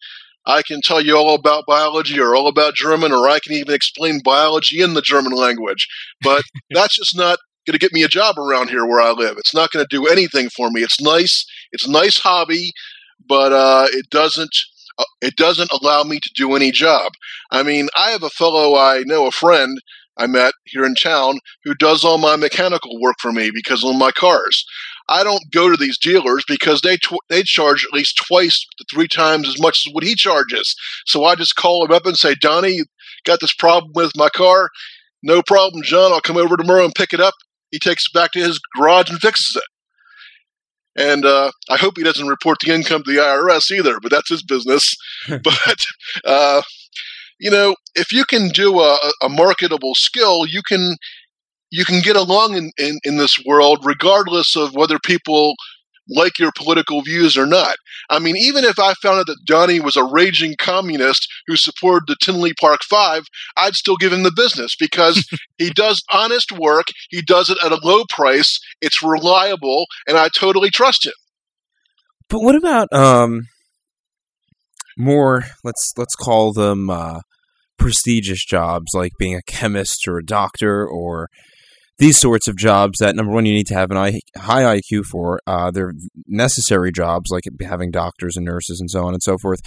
I can tell you all about biology or all about German, or I can even explain biology in the German language. But <laughs> that's just not going to get me a job around here where I live. It's not going to do anything for me. It's nice. It's a nice hobby, but uh, it doesn't. Uh, it doesn't allow me to do any job. I mean, I have a fellow I know, a friend. I met here in town who does all my mechanical work for me because of my cars. I don't go to these dealers because they tw- they charge at least twice to three times as much as what he charges. So I just call him up and say, Donnie, got this problem with my car? No problem, John. I'll come over tomorrow and pick it up. He takes it back to his garage and fixes it. And uh, I hope he doesn't report the income to the IRS either, but that's his business. <laughs> but uh, you know, if you can do a, a marketable skill, you can you can get along in, in, in this world regardless of whether people like your political views or not. I mean, even if I found out that Donnie was a raging communist who supported the Tinley Park Five, I'd still give him the business because <laughs> he does honest work. He does it at a low price. It's reliable, and I totally trust him. But what about um more let's let's call them uh prestigious jobs like being a chemist or a doctor or these sorts of jobs that number one you need to have an I high IQ for. Uh, they're necessary jobs like having doctors and nurses and so on and so forth.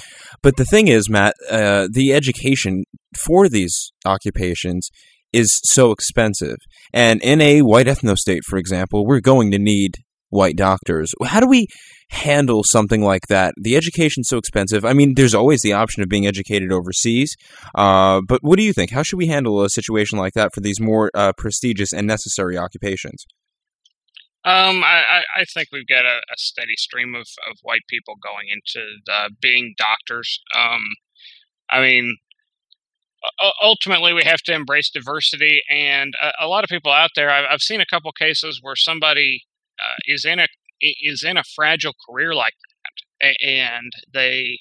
But the thing is, Matt, uh, the education for these occupations is so expensive. And in a white ethno state, for example, we're going to need white doctors. How do we handle something like that? The education's so expensive. I mean, there's always the option of being educated overseas. Uh, but what do you think? How should we handle a situation like that for these more uh, prestigious and necessary occupations? Um, I, I think we've got a, a steady stream of, of white people going into the, being doctors. Um, I mean, ultimately we have to embrace diversity and a, a lot of people out there I've, I've, seen a couple cases where somebody uh, is in a is in a fragile career like that, and they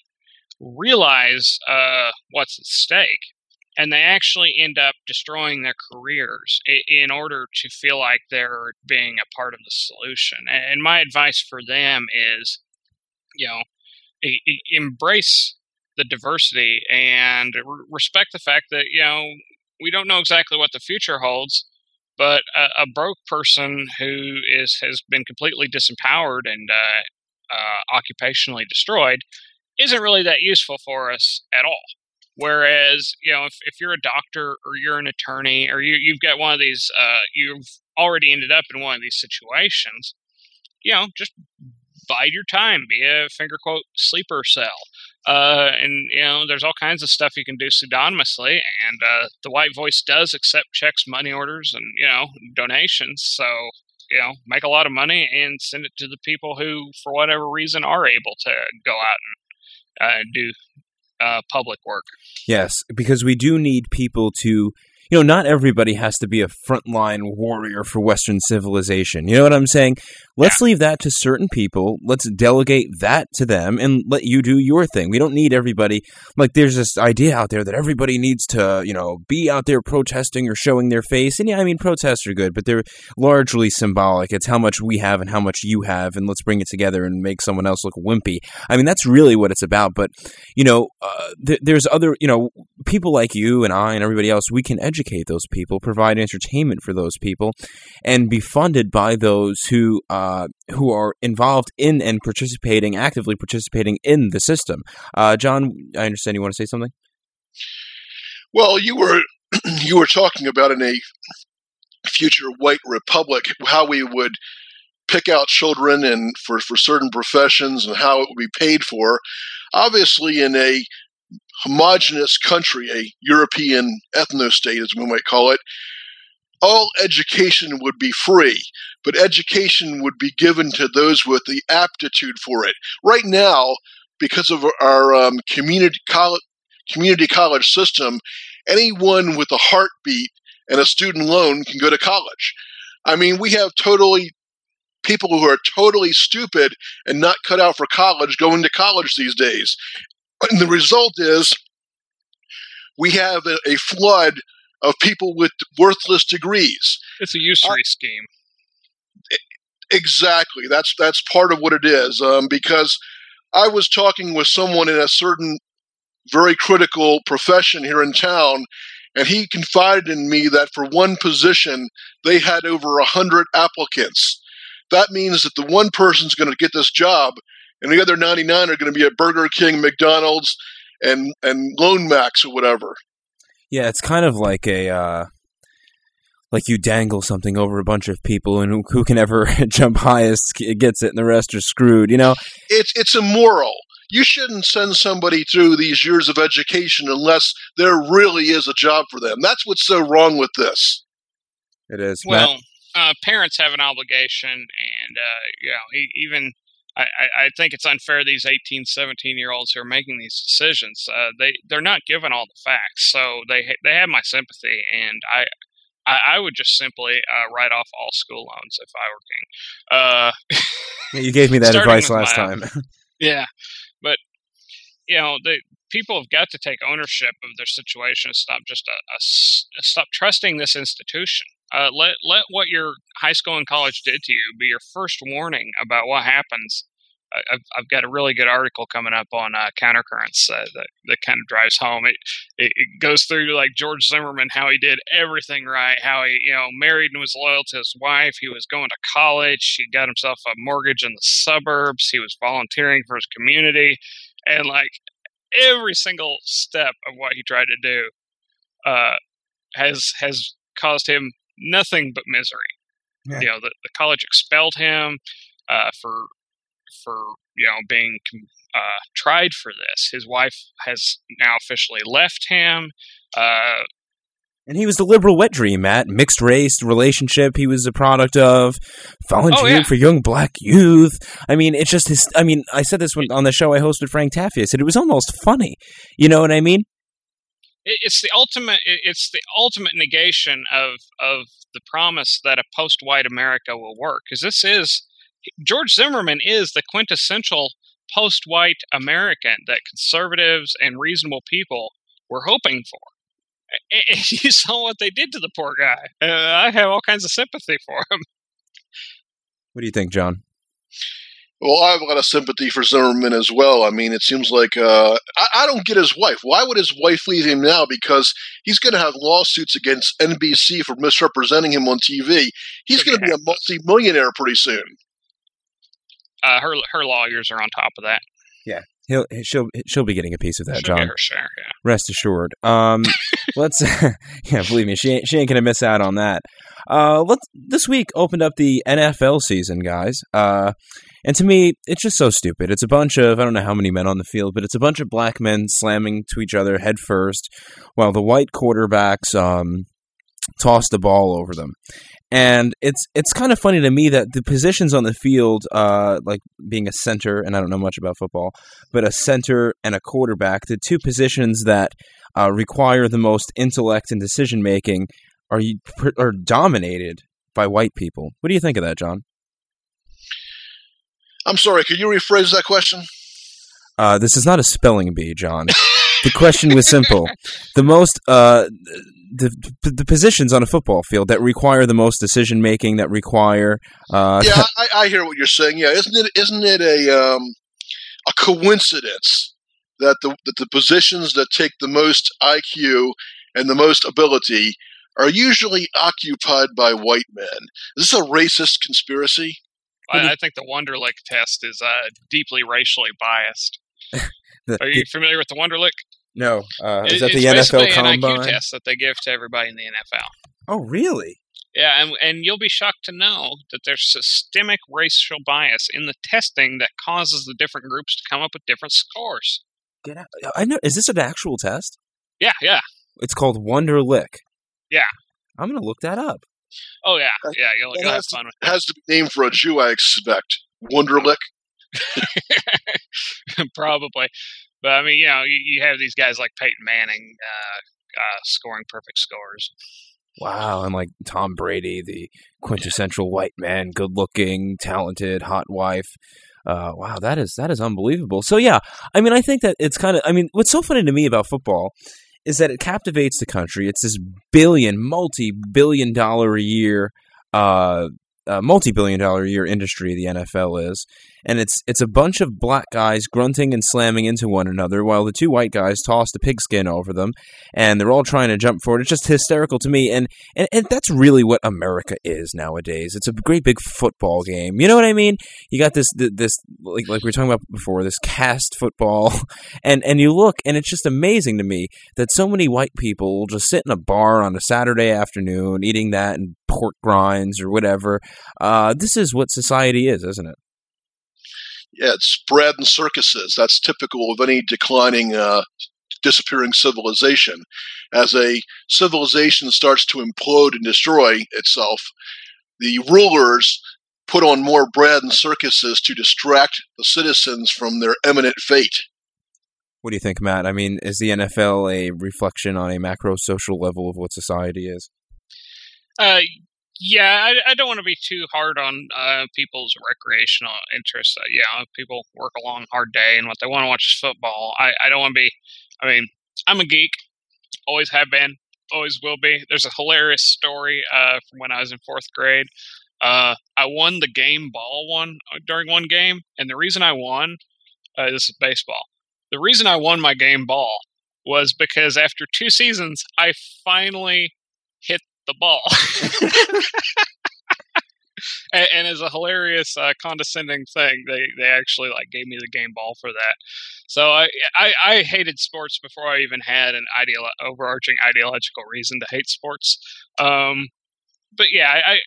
realize uh, what's at stake, and they actually end up destroying their careers in order to feel like they're being a part of the solution. And my advice for them is, you know, embrace the diversity and respect the fact that you know we don't know exactly what the future holds but a, a, broke person who is has been completely disempowered and uh, uh, occupationally destroyed isn't really that useful for us at all. Whereas, you know, if, if you're a doctor or you're an attorney or you, you've got one of these, uh, you've already ended up in one of these situations, you know, just bide your time, be a finger quote sleeper cell. Uh, and you know, there's all kinds of stuff you can do pseudonymously, and uh, the White Voice does accept checks, money orders, and you know, donations. So you know, make a lot of money and send it to the people who, for whatever reason, are able to go out and uh, do uh, public work. Yes, because we do need people to you know, not everybody has to be a frontline warrior for Western civilization. You know what I'm saying? Let's leave that to certain people. Let's delegate that to them and let you do your thing. We don't need everybody. Like, there's this idea out there that everybody needs to, you know, be out there protesting or showing their face. And yeah, I mean, protests are good, but they're largely symbolic. It's how much we have and how much you have, and let's bring it together and make someone else look wimpy. I mean, that's really what it's about. But, you know, uh, th there's other, you know, people like you and I and everybody else, we can educate those people, provide entertainment for those people, and be funded by those who uh, who are involved in and participating, actively participating in the system. Uh, John, I understand you want to say something. Well, you were <clears throat> you were talking about in a future white republic how we would pick out children and for, for certain professions and how it would be paid for. Obviously, in a homogenous country, a European ethno-state, as we might call it, all education would be free, but education would be given to those with the aptitude for it. Right now, because of our um, community college community college system, anyone with a heartbeat and a student loan can go to college. I mean, we have totally people who are totally stupid and not cut out for college going to college these days. And the result is we have a flood of people with worthless degrees. It's a usury uh, scheme. Exactly. That's that's part of what it is. Um, because I was talking with someone in a certain very critical profession here in town, and he confided in me that for one position they had over a hundred applicants. That means that the one person's going to get this job, and the other 99 are going to be at Burger King, McDonald's, and and Loan Max or whatever. Yeah, it's kind of like a uh, like you dangle something over a bunch of people, and who, who can ever <laughs> jump highest gets it, and the rest are screwed. You know, It's it's immoral. You shouldn't send somebody through these years of education unless there really is a job for them. That's what's so wrong with this. it is. Matt? Well, uh, parents have an obligation, and uh, you know, e- even I, I, I think it's unfair these 18, 17 year olds who are making these decisions. Uh, they they're not given all the facts, so they they have my sympathy, and I. I, I would just simply uh, write off all school loans if I were king. Uh, you gave me <laughs> that advice last my- time. <laughs> Yeah, but you know, the people have got to take ownership of their situation. and Stop just a, a s- stop trusting this institution. Uh, let let what your high school and college did to you be your first warning about what happens. I- I've, I've got a really good article coming up on uh, countercurrents uh, that that kind of drives home. It, it it goes through like George Zimmerman, how he did everything right, how he you know married and was loyal to his wife. He was going to college. He got himself a mortgage in the suburbs. He was volunteering for his community, and like every single step of what he tried to do uh, has has caused him nothing but misery. Yeah. You know, the, the college expelled him uh, for for you know being uh, tried for this. His wife has now officially left him. Uh, And he was the liberal wet dream, Matt. Mixed race relationship he was a product of. Volunteering Oh, yeah. for young black youth. I mean, it's just his. I mean, I said this when, on the show I hosted Frank Taffy. I said it was almost funny. You know what I mean? It, it's the ultimate. it- It's the ultimate negation of of the promise that a post-white America will work. Because this is George Zimmerman is the quintessential post-white American that conservatives and reasonable people were hoping for. A- <laughs> And you saw what they did to the poor guy. Uh, I have all kinds of sympathy for him. What do you think, John? Well, I have a lot of sympathy for Zimmerman as well. I mean, it seems like uh, I, I don't get his wife. Why would his wife leave him now? Because he's going to have lawsuits against NBC for misrepresenting him on TV. He's going to be a multi-millionaire pretty soon. Uh, her her lawyers are on top of that. Yeah, he'll she'll she'll be getting a piece of that, She'll John. get her share. Yeah. Rest assured. Um, <laughs> let's <laughs> yeah, believe me, she ain't, she ain't gonna miss out on that. Uh, let's this week opened up the NFL season, guys. Uh, and to me, it's just so stupid. It's a bunch of I don't know how many men on the field, but it's a bunch of black men slamming to each other head first, while the white quarterbacks um toss the ball over them. And it's it's kind of funny to me that the positions on the field, uh, like being a center, and I don't know much about football, but a center and a quarterback, the two positions that uh, require the most intellect and decision making, are are dominated by white people. What do you think of that, John? I'm sorry, could you rephrase that question? Uh, this is not a spelling bee, John. the question was simple. <laughs> The most uh, the the positions on a football field that require the most decision making, that require uh, yeah, <laughs> I, I hear what you're saying. Yeah, isn't it isn't it a um, a coincidence that the that the positions that take the most IQ and the most ability are usually occupied by white men? Is this a racist conspiracy? I, I think the Wonderlic test is uh, deeply racially biased. the- <laughs> Are you familiar with the Wonderlic? no, uh, is that the NFL basically an IQ test that they give to everybody in the NFL. Oh, really? Yeah, and and you'll be shocked to know that there's systemic racial bias in the testing that causes the different groups to come up with different scores. Get out! I know. Is this an actual test? Yeah, yeah. It's called Wonderlic. Yeah. I'm gonna look that up. Oh yeah, yeah. You'll, It you'll have has to- fun with It has to be named for a Jew, I expect. Wunderlich. <laughs> probably. But I mean, you know, you, you have these guys like Peyton Manning uh, uh, scoring perfect scores. Wow, and like Tom Brady, the quintessential white man, good looking, talented, hot wife. Uh, wow, that is that is unbelievable. So yeah, I mean, I think that it's kind of. I mean, what's so funny to me about football is that it captivates the country. It's this billion, multi-billion dollar a year, uh, uh, multi-billion dollar a year industry. The NFL is, and it's it's a bunch of black guys grunting and slamming into one another while the two white guys toss the pigskin over them, and they're all trying to jump for it. It's just hysterical to me, and and, and that's really what America is nowadays. It's a great big football game. You know what I mean? You got this this like like we were talking about before, this Caste Football, <laughs> and and you look, and it's just amazing to me that so many white people will just sit in a bar on a Saturday afternoon eating that and pork grinds or whatever. Uh, this is what society is, isn't it? Yeah, it's bread and circuses. That's typical of any declining, uh, disappearing civilization. As a civilization starts to implode and destroy itself, the rulers put on more bread and circuses to distract the citizens from their imminent fate. What do you think, Matt? I mean, is the NFL a reflection on a macro social level of what society is? Uh, yeah, I, I don't want to be too hard on uh, people's recreational interests. Uh, yeah, people work a long, hard day, and what they want to watch is football. I, I don't want to be. I mean, I'm a geek, always have been, always will be. There's a hilarious story uh, from when I was in fourth grade. Uh, I won the game ball one uh, during one game, and the reason I won, uh, this is baseball. The reason I won my game ball was because after two seasons, I finally the ball. <laughs> and, and as a hilarious, uh, condescending thing, they, they actually like gave me the game ball for that. So I, I, I hated sports before I even had an ideal overarching ideological reason to hate sports. Um, but yeah, I,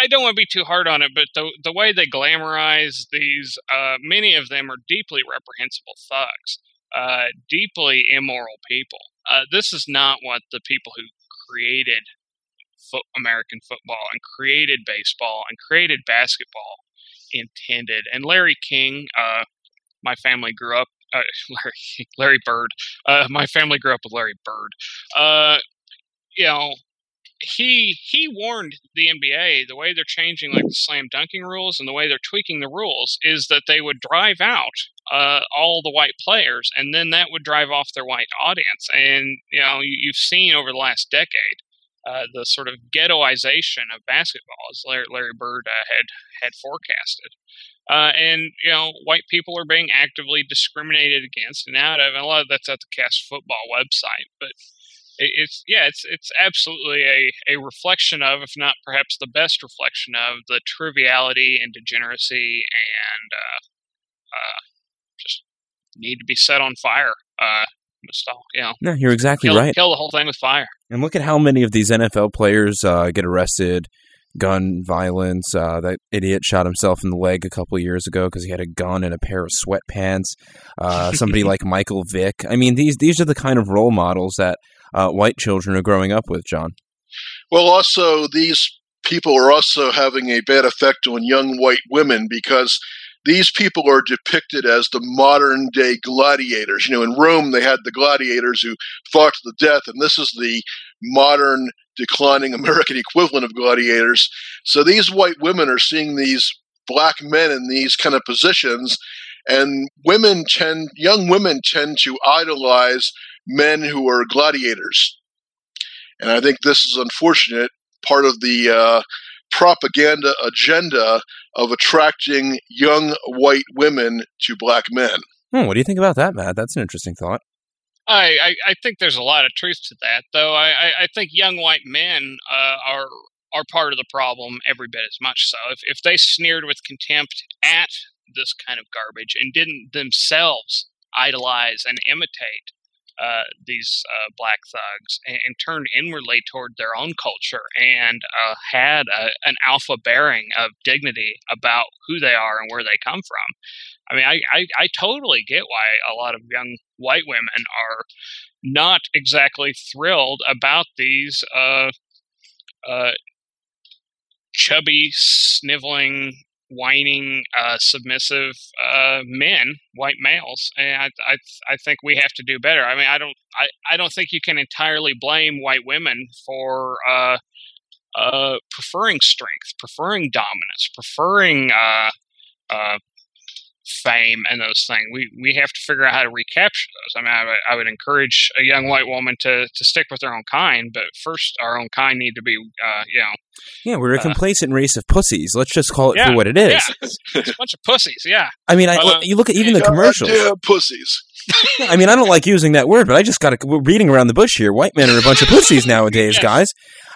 I don't want to be too hard on it, but the the way they glamorize these, uh, many of them are deeply reprehensible thugs, uh, deeply immoral people. Uh, this is not what the people who created fo- American football and created baseball and created basketball intended. And Larry King, uh, my family grew up. Uh, <laughs> Larry, Larry Bird. Uh, my family grew up with Larry Bird. you know, he he warned the NBA the way they're changing like the slam dunking rules and the way they're tweaking the rules is that they would drive out uh, all the white players and then that would drive off their white audience and you know you, have seen over the last decade uh, the sort of ghettoization of basketball as Larry, Larry Bird uh, had had forecasted. Uh, and you know, white people are being actively discriminated against and out of, and a lot of that's at the Caste Football website. But it's yeah, it's it's absolutely a, a reflection of, if not perhaps the best reflection of, the triviality and degeneracy and uh, uh, just need to be set on fire. You know, no, you're exactly kill, right. Kill the whole thing with fire. And look at how many of these NFL players uh, get arrested, gun violence. Uh, that idiot shot himself in the leg a couple years ago because he had a gun and a pair of sweatpants. Uh, <laughs> somebody like Michael Vick. I mean, these these are the kind of role models that uh, white children are growing up with, John. Well, also, these people are also having a bad effect on young white women because these people are depicted as the modern day gladiators. You know, in Rome, they had the gladiators who fought to the death, and this is the modern declining <laughs> American equivalent of gladiators. So these white women are seeing these black men in these kind of positions, and women tend, young women tend to idolize men who are gladiators. And I think this is unfortunate, part of the uh, propaganda agenda of attracting young white women to black men. Hmm, what do you think about that, Matt? That's an interesting thought. I, I, I, think there's a lot of truth to that, though. I, I think young white men uh, are are part of the problem every bit as much. So if, if they sneered with contempt at this kind of garbage and didn't themselves idolize and imitate uh, these uh, black thugs and, and, turned inwardly toward their own culture and uh, had a, an alpha bearing of dignity about who they are and where they come from. I mean, I, I, I totally get why a lot of young white women are not exactly thrilled about these uh, uh, chubby, sniveling whining, uh, submissive uh, men, white males, and I, I, I think we have to do better. I mean, I don't, I, I don't think you can entirely blame white women for uh, uh, preferring strength, preferring dominance, preferring uh, uh, fame and those things. We we have to figure out how to recapture those. I mean, I, would- I would encourage a young white woman to to stick with their own kind, but first, our own kind need to be, uh, you know, Yeah, we're a Uh, complacent race of pussies. Let's just call it Yeah, for what it is. yeah, it's, <laughs> it's a bunch of pussies. Yeah, I mean, I, Uh, you look at even the Goddamn Yeah, pussies. <laughs> I mean, I don't like using that word, but I just got to. We're reading around the bush here. White men are a bunch of pussies <laughs> nowadays, Yes. guys.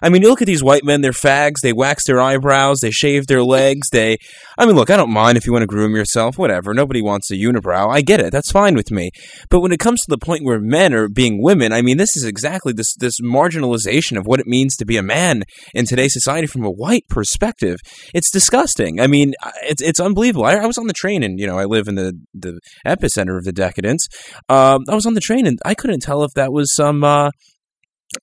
I mean, you look at these white men, they're fags, they wax their eyebrows, they shave their legs, they. I mean, look, I don't mind if you want to groom yourself, whatever. Nobody wants a unibrow. I get it. That's fine with me. But when it comes to the point where men are being women, I mean, this is exactly this, this marginalization of what it means to be a man in today's society from a white perspective. It's disgusting. I mean, it's, it's unbelievable. I, I was on the train and, you know, I live in the, the epicenter of the decadence. Um, I was on the train and I couldn't tell if that was some uh,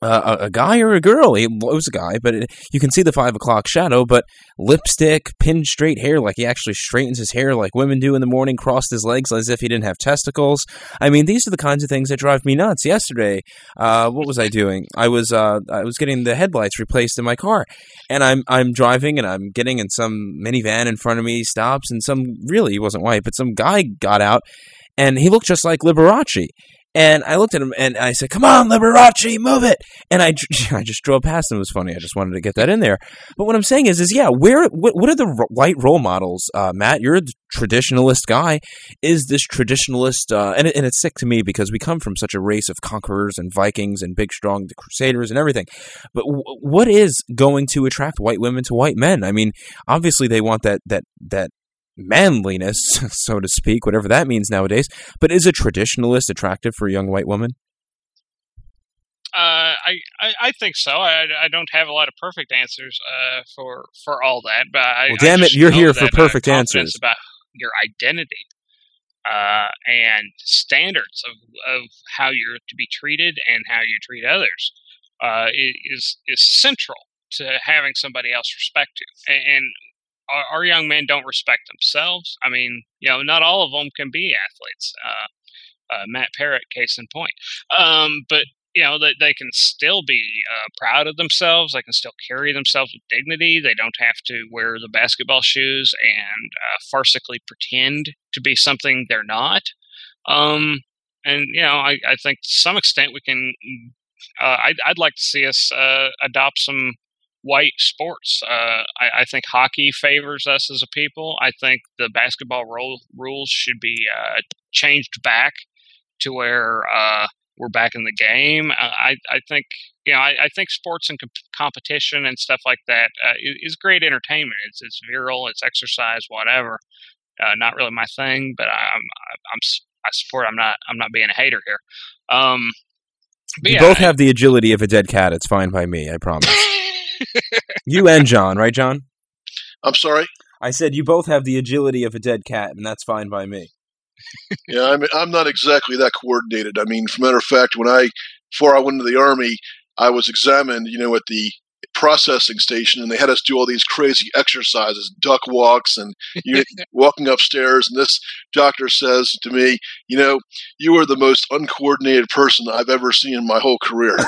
a, a guy or a girl. It was a guy, but it, you can see the five o'clock shadow. But lipstick, pinned straight hair, like he actually straightens his hair like women do in the morning. Crossed his legs as if he didn't have testicles. I mean, these are the kinds of things that drive me nuts. Yesterday, uh, what was I doing? I was uh, I was getting the headlights replaced in my car, and I'm I'm driving and I'm getting in some minivan in front of me stops, and some really he wasn't white, but some guy got out and he looked just like Liberace. And I looked at him and I said, "Come on, Liberace, move it!" And I, <laughs> I just drove past him. It was funny. I just wanted to get that in there. But what I'm saying is, is yeah, where what, what are the white role models? Uh, Matt, you're a traditionalist guy. Is this traditionalist? Uh, and it, and it's sick to me because we come from such a race of conquerors and Vikings and big, strong crusaders and everything. But what is going to attract white women to white men? I mean, obviously they want that that that manliness, <laughs> so to speak, whatever that means nowadays. But is a traditionalist attractive for a young white woman? Uh, I, I I think so. I, I don't have a lot of perfect answers uh, for for all that, but I, Well, damn it, you're here for perfect answers. about your identity uh, and standards of of how you're to be treated and how you treat others uh, is is central to having somebody else respect you. And, and our, our young men don't respect themselves. I mean, you know, not all of them can be athletes. Uh, uh, Matt Parrott, case in point. Um, but you know that they can still be uh, proud of themselves. They can still carry themselves with dignity. They don't have to wear the basketball shoes and uh, farcically pretend to be something they're not. Um, and you know, I, I think to some extent we can. Uh, I'd, I'd like to see us uh, adopt some white sports. Uh, I, I think hockey favors us as a people. I think the basketball role, rules should be uh, changed back to where uh, we're back in the game. Uh, I, I think you know I, I think sports and comp- competition and stuff like that uh, is, is great entertainment. It's it's virile, it's exercise, whatever. Uh, not really my thing, but I, I'm I'm I support. I'm not I'm not being a hater here. Um, you yeah, both have the agility of a dead cat. It's fine by me. I promise. <laughs> you and John, right, John? I'm sorry. I said you both have the agility of a dead cat, and that's fine by me. Yeah, I'm I'm not exactly that coordinated. I mean, for matter of fact, when I before I went into the army, I was examined, you know, at the processing station, and they had us do all these crazy exercises, duck walks, and you <laughs> walking upstairs. And this doctor says to me, "You know, you are the most uncoordinated person I've ever seen in my whole career." <laughs>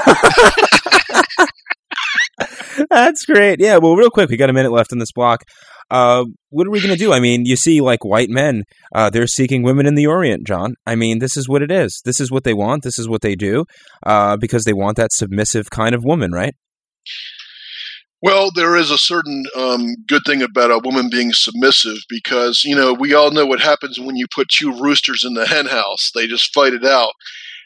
<laughs> That's great. Yeah. Well, real quick, we got a minute left in this block. Uh, what are we going to do? I mean, you see, like white men, uh, they're seeking women in the Orient, John. I mean, this is what it is. This is what they want. This is what they do, uh, because they want that submissive kind of woman, right? Well, there is a certain um, good thing about a woman being submissive because, you know, we all know what happens when you put two roosters in the hen house. They just fight it out.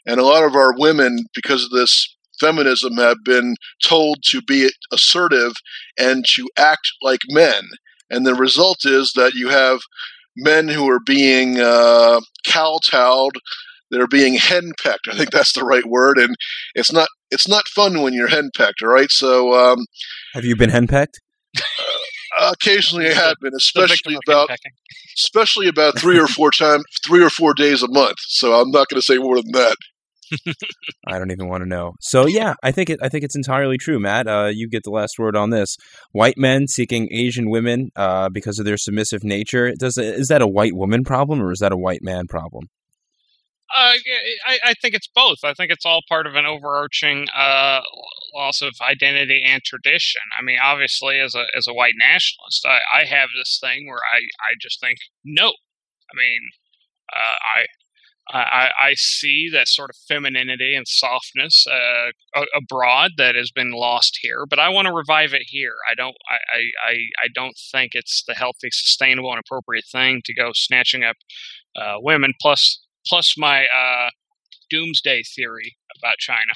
And a lot of our women, because of this feminism, have been told to be assertive and to act like men. And the result is that you have men who are being uh, kowtowed, they're being henpecked. I think that's the right word. And it's not it's not fun when you're henpecked, all right? So um, Have you been henpecked? occasionally I have been, especially about especially about three or four times, three or four days a month. So I'm not going to say more than that. I don't even want to know. So yeah, I think it. I think it's entirely true, Matt. Uh, you get the last word on this. White men seeking Asian women uh, because of their submissive nature. Does is that a white woman problem or is that a white man problem? Uh, I, I think it's both. I think it's all part of an overarching uh, loss of identity and tradition. I mean, obviously, as a as a white nationalist, I, I have this thing where I, I just think no. I mean, uh, I. I, I see that sort of femininity and softness uh, abroad that has been lost here, but I want to revive it here. I don't. I, I, I don't think it's the healthy, sustainable, and appropriate thing to go snatching up uh, women. Plus, plus my uh, doomsday theory about China.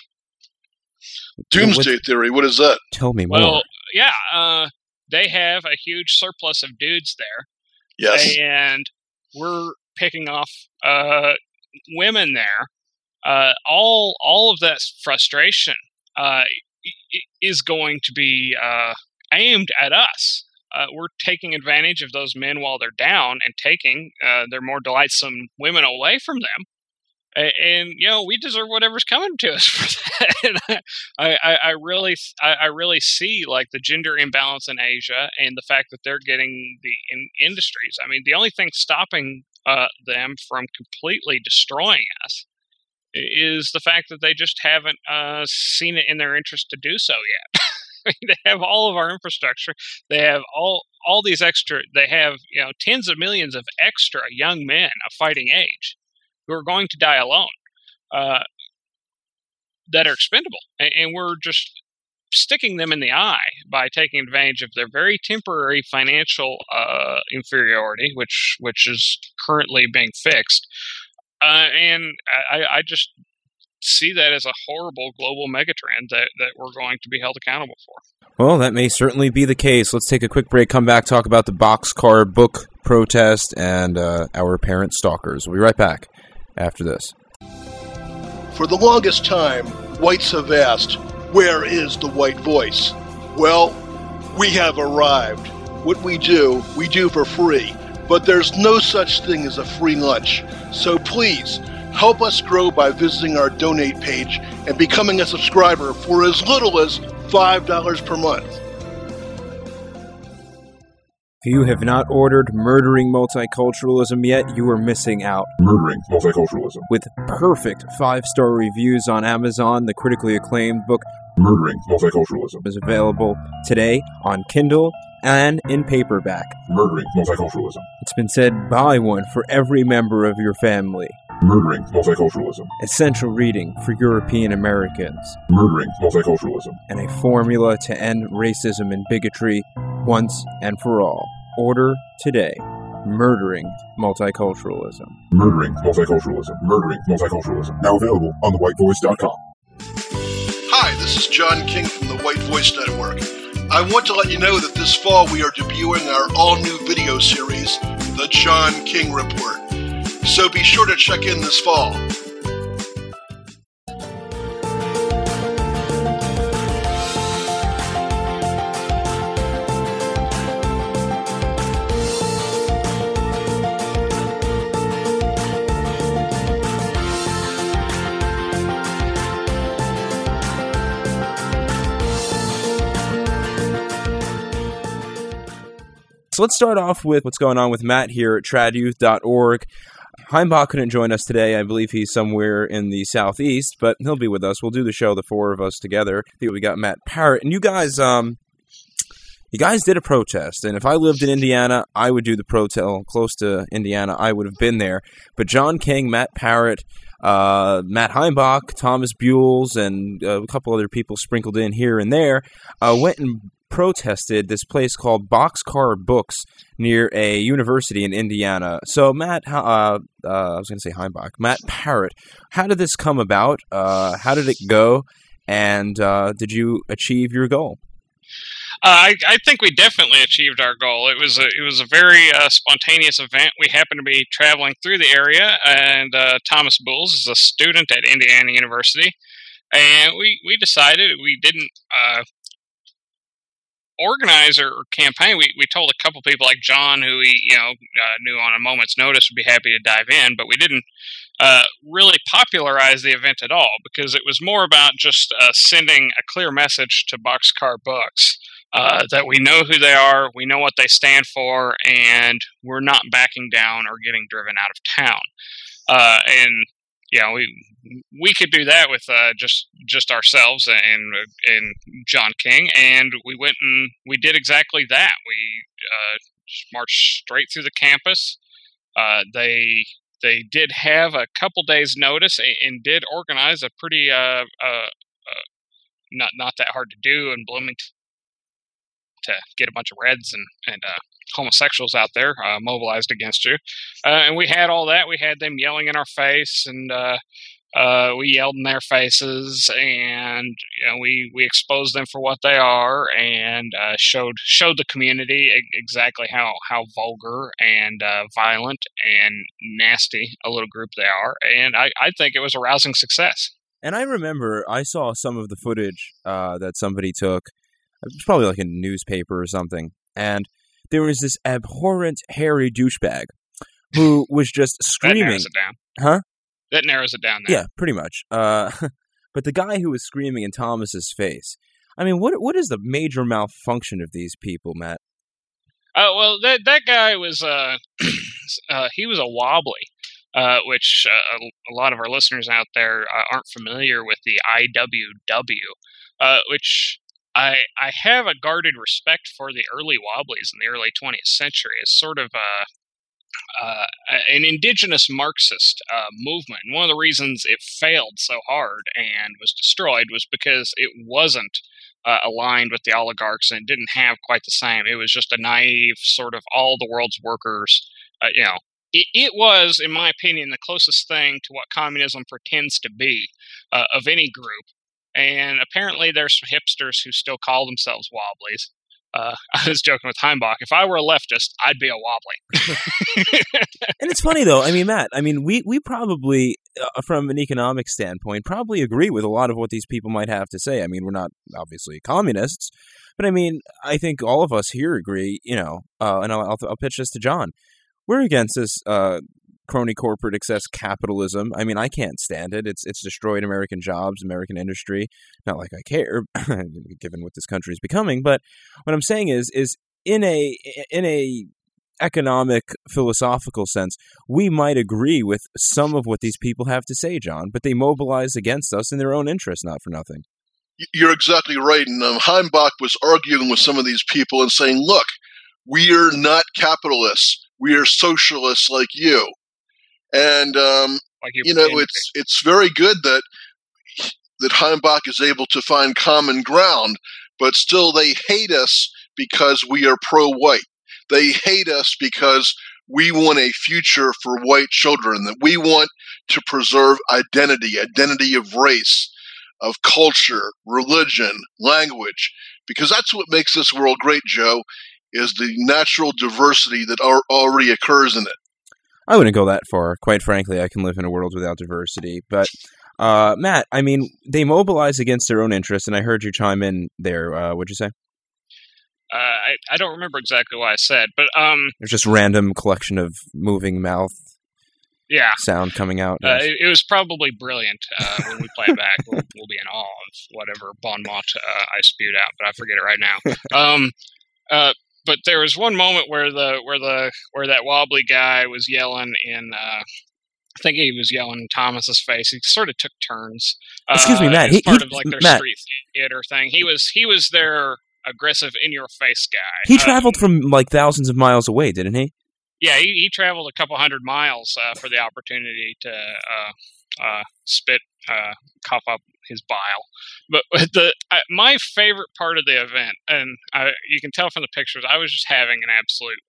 Doomsday what, theory. What is that? Tell me more. Well, yeah, uh, they have a huge surplus of dudes there. Yes, and we're picking off uh, women there, uh, all all of that frustration uh, is going to be uh, aimed at us. Uh, we're taking advantage of those men while they're down and taking uh, their more delightsome women away from them. And, you know we deserve whatever's coming to us <laughs> for that. I, I, I, really I, I, really see like the gender imbalance in Asia and the fact that they're getting the in, industries. I mean, the only thing stopping uh, them from completely destroying us is the fact that they just haven't uh, seen it in their interest to do so yet. <laughs> they have all of our infrastructure. They have all all these extra. They have you know tens of millions of extra young men of fighting age who are going to die alone uh, that are expendable, and, and we're just sticking them in the eye by taking advantage of their very temporary financial uh, inferiority, which which is currently being fixed. Uh, and I, I, just see that as a horrible global megatrend that, that we're going to be held accountable for. Well, that may certainly be the case. Let's take a quick break, come back, talk about the boxcar book protest and uh, our parent stalkers. We'll be right back after this. For the longest time, whites have asked, where is the white voice? Well, we have arrived. What we do, we do for free. But there's no such thing as a free lunch. So please, help us grow by visiting our donate page and becoming a subscriber for as little as $5 per month. If you have not ordered Murdering Multiculturalism yet, you are missing out. Murdering Multiculturalism. With perfect five star reviews on Amazon, the critically acclaimed book Murdering Multiculturalism is available today on Kindle and in paperback. Murdering Multiculturalism. It's been said buy one for every member of your family. Murdering Multiculturalism. Essential reading for European Americans. Murdering Multiculturalism. And a formula to end racism and bigotry once and for all. Order today. Murdering Multiculturalism. Murdering Multiculturalism. Murdering Multiculturalism. Now available on thewhitevoice.com. Hi, this is John King from the White Voice Network. I want to let you know that this fall we are debuting our all new video series, The John King Report. So be sure to check in this fall. So let's start off with what's going on with Matt here at tradyouth.org. Heimbach couldn't join us today. I believe he's somewhere in the southeast, but he'll be with us. We'll do the show, the four of us together. We got Matt Parrott. And you guys, um, you guys did a protest. And if I lived in Indiana, I would do the protest. Close to Indiana, I would have been there. But John King, Matt Parrott, uh, Matt Heimbach, Thomas Buhls, and uh, a couple other people sprinkled in here and there, uh, went and protested this place called Boxcar Books near a university in Indiana. So, Matt, uh, uh, I was going to say Heimbach, Matt Parrott, how did this come about? Uh, how did it go? And uh, did you achieve your goal? Uh, I, I, think we definitely achieved our goal. It was a, it was a very uh, spontaneous event. We happened to be traveling through the area, and Thomas Buhls is a student at Indiana University, and we, we decided we didn't organizer or campaign, we, we told a couple people like John, who we you know uh, knew on a moment's notice would be happy to dive in, but we didn't uh, really popularize the event at all because it was more about just uh, sending a clear message to Boxcar Books uh, that we know who they are, we know what they stand for, and we're not backing down or getting driven out of town. Uh, and know, we we could do that with uh, just just ourselves and and John King, and we went and we did exactly that. We uh, marched straight through the campus, uh, they they did have a couple days notice and, and did organize a pretty uh, uh, uh, not not that hard to do in Bloomington to get a bunch of Reds and and uh, homosexuals out there uh, mobilized against you. Uh, and we had all that. We had them yelling in our face, and uh, uh, we yelled in their faces, and you know, we we exposed them for what they are, and uh, showed showed the community exactly how how vulgar and uh, violent and nasty a little group they are. And I, I think it was a rousing success. And I remember I saw some of the footage that somebody took. It was probably like a newspaper or something. And there was this abhorrent, hairy douchebag who <laughs> was just screaming. That narrows it down. Huh? That narrows it down. There. Yeah, pretty much. Uh, <laughs> but the guy who was screaming in Thomas's face. I mean, what what is the major malfunction of these people, Matt? Oh well, that that guy was uh, <clears throat> uh he was a wobbly, uh, which uh, a, a lot of our listeners out there uh, aren't familiar with the IWW, uh, which I I have a guarded respect for the early wobblies in the early 20th century as sort of a uh, an indigenous Marxist uh, movement. And one of the reasons it failed so hard and was destroyed was because it wasn't uh, aligned with the oligarchs and didn't have quite the same. It was just a naive sort of all the world's workers. Uh, you know, it, it was, in my opinion, the closest thing to what communism pretends to be uh, of any group. And apparently, there's some hipsters who still call themselves wobblies. Uh, <laughs> I was joking with Heimbach. If I were a leftist, I'd be a wobbly. <laughs> And it's funny though. I mean, Matt. I mean, we we probably, uh, from an economic standpoint, probably agree with a lot of what these people might have to say. I mean, we're not obviously communists, but I mean, I think all of us here agree. You know, uh, and I'll, I'll I'll pitch this to John. We're against this uh, crony corporate excess capitalism. I mean, I can't stand it. It's it's destroyed American jobs, American industry. Not like I care, <laughs> given what this country is becoming. But what I'm saying is, is in a in a economic philosophical sense, we might agree with some of what these people have to say, John, but they mobilize against us in their own interest, not for nothing. You're exactly right. And um, Heimbach was arguing with some of these people and saying, look, we are not capitalists. We are socialists like you. And, um, like you know, it's, it's very good that, that Heimbach is able to find common ground, but still they hate us because we are pro-white. They hate us because we want a future for white children, that we want to preserve identity, identity of race, of culture, religion, language, because that's what makes this world great, Joe, is the natural diversity that al- already occurs in it. I wouldn't go that far. Quite frankly, I can live in a world without diversity. But, uh, Matt, I mean, they mobilize against their own interests, and I heard you chime in there. Uh, what'd you say? Uh, I, I don't remember exactly what I said, but um, There's just random collection of moving mouth yeah, sound coming out. uh, Yes. it, it was probably brilliant. Uh, when we play it back, we'll, we'll be in awe of whatever bon mot uh, I spewed out, but I forget it right now. <laughs> Um, uh, but there was one moment where the where the where that wobbly guy was yelling in. Uh, I think he was yelling in Thomas's face. He sort of took turns. Excuse me, uh, Matt, he- part he- of like their Matt. street theater thing. He was he was their aggressive, in your face guy. he Uh, traveled from like thousands of miles away, didn't he? yeah, he, he traveled a couple hundred miles uh, for the opportunity to uh, uh, spit, uh, cough up his bile. But the uh, my favorite part of the event, and I, you can tell from the pictures, I was just having an absolute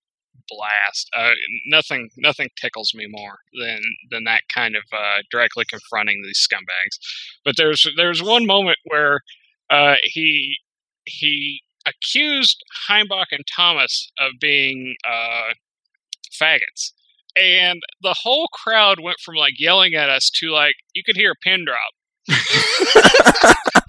blast. Uh, nothing nothing tickles me more than than that kind of uh, directly confronting these scumbags. But there's there's one moment where uh, he he accused Heimbach and Thomas of being uh, faggots. And the whole crowd went from like yelling at us to like you could hear a pin drop. <laughs>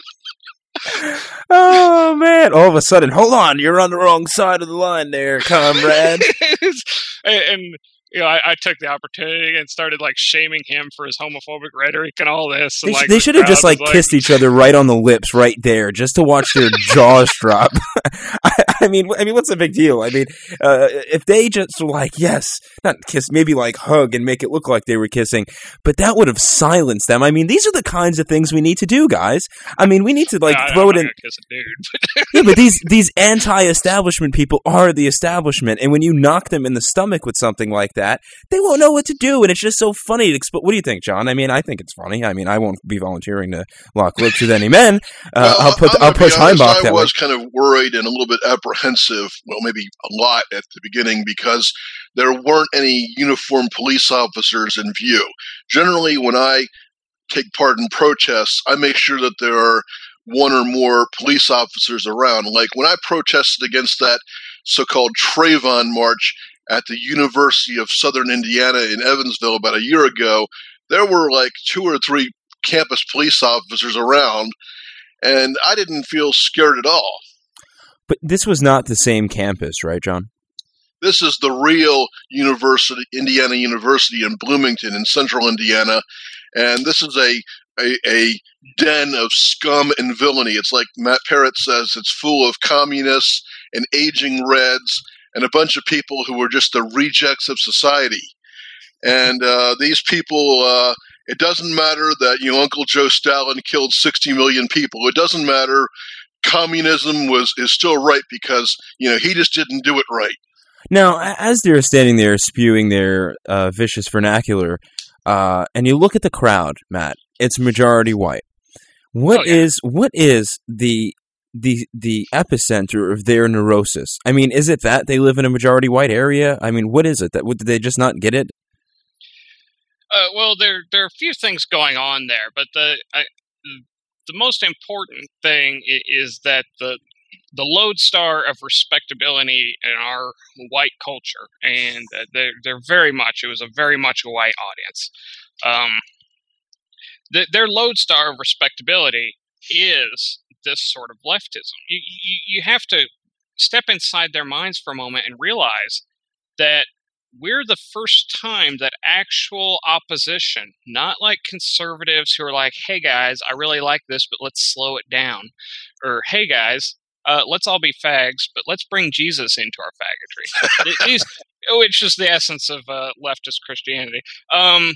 oh man! All of a sudden, hold on, you're on the wrong side of the line, there, comrade. <laughs> and, and you know, I, I took the opportunity and started like shaming him for his homophobic rhetoric and all this. They, And, sh- like, they the should have just like was kissed each other right on the lips, right there, just to watch their <laughs> jaws drop. <laughs> I, I mean, I mean, what's the big deal? I mean, uh, if they just were like, yes, not kiss, maybe like hug and make it look like they were kissing, but that would have silenced them. I mean, these are the kinds of things we need to do, guys. I mean, we need to like No, throw I'm it not in. gonna Kiss a dude. yeah, but these <laughs> these anti-establishment people are the establishment, and when you knock them in the stomach with something like that, they won't know what to do, and it's just so funny. To expo- what do you think, John? I mean, I think it's funny. I mean, I won't be volunteering to lock lips with any men. Uh, Well, I'll put I'll push honest, Heimbach I that way. was kind of worried and a little bit apprehensive, well, maybe a lot at the beginning because there weren't any uniformed police officers in view. Generally, when I take part in protests, I make sure that there are one or more police officers around. Like when I protested against that so-called Trayvon March at the University of Southern Indiana in Evansville about a year ago, there were like two or three campus police officers around and I didn't feel scared at all. But this was not the same campus, right, John? This is the real university, Indiana University in Bloomington in central Indiana, and this is a, a a den of scum and villainy. It's like Matt Parrott says, it's full of communists and aging reds and a bunch of people who were just the rejects of society. And uh, these people, uh, it doesn't matter that you know Uncle Joe Stalin killed 60 million people. It doesn't matter. Communism was is still right because you know he just didn't do it right. Now, as they're standing there spewing their uh, vicious vernacular, uh, and you look at the crowd, Matt, it's majority white. What Oh, yeah. is what is the the the epicenter of their neurosis? I mean, is it that they live in a majority white area? I mean, what is it that did they just not get it? Uh, well, there there are a few things going on there, but the I, the most important thing is that the the lodestar of respectability in our white culture, and they're they're very much it was a very much a white audience. Um, the, their lodestar of respectability is this sort of leftism. You, you you have to step inside their minds for a moment and realize that we're the first time that actual opposition, not like conservatives who are like, hey guys, I really like this, but let's slow it down. Or, hey guys, uh, let's all be fags, but let's bring Jesus into our faggotry. Th- These, which is the essence of uh, leftist Christianity. Um,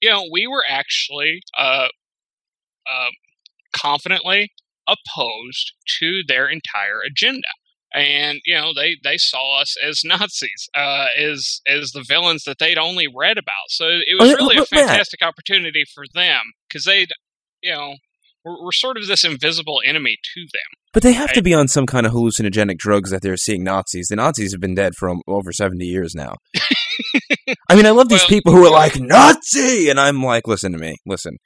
you know, we were actually uh, uh, confidently opposed to their entire agenda and you know they they saw us <laughs> as Nazis, uh, as as the villains that they'd only read about. So it was Oh, really a fantastic opportunity for them because they'd you know we're, we're sort of this invisible enemy to them. But they have to be on some kind of hallucinogenic drugs that they're seeing Nazis. The Nazis have been dead for um, over 70 years now. <laughs> I mean, I love these Well- people who are like, Nazi! And I'm like, listen to me, listen.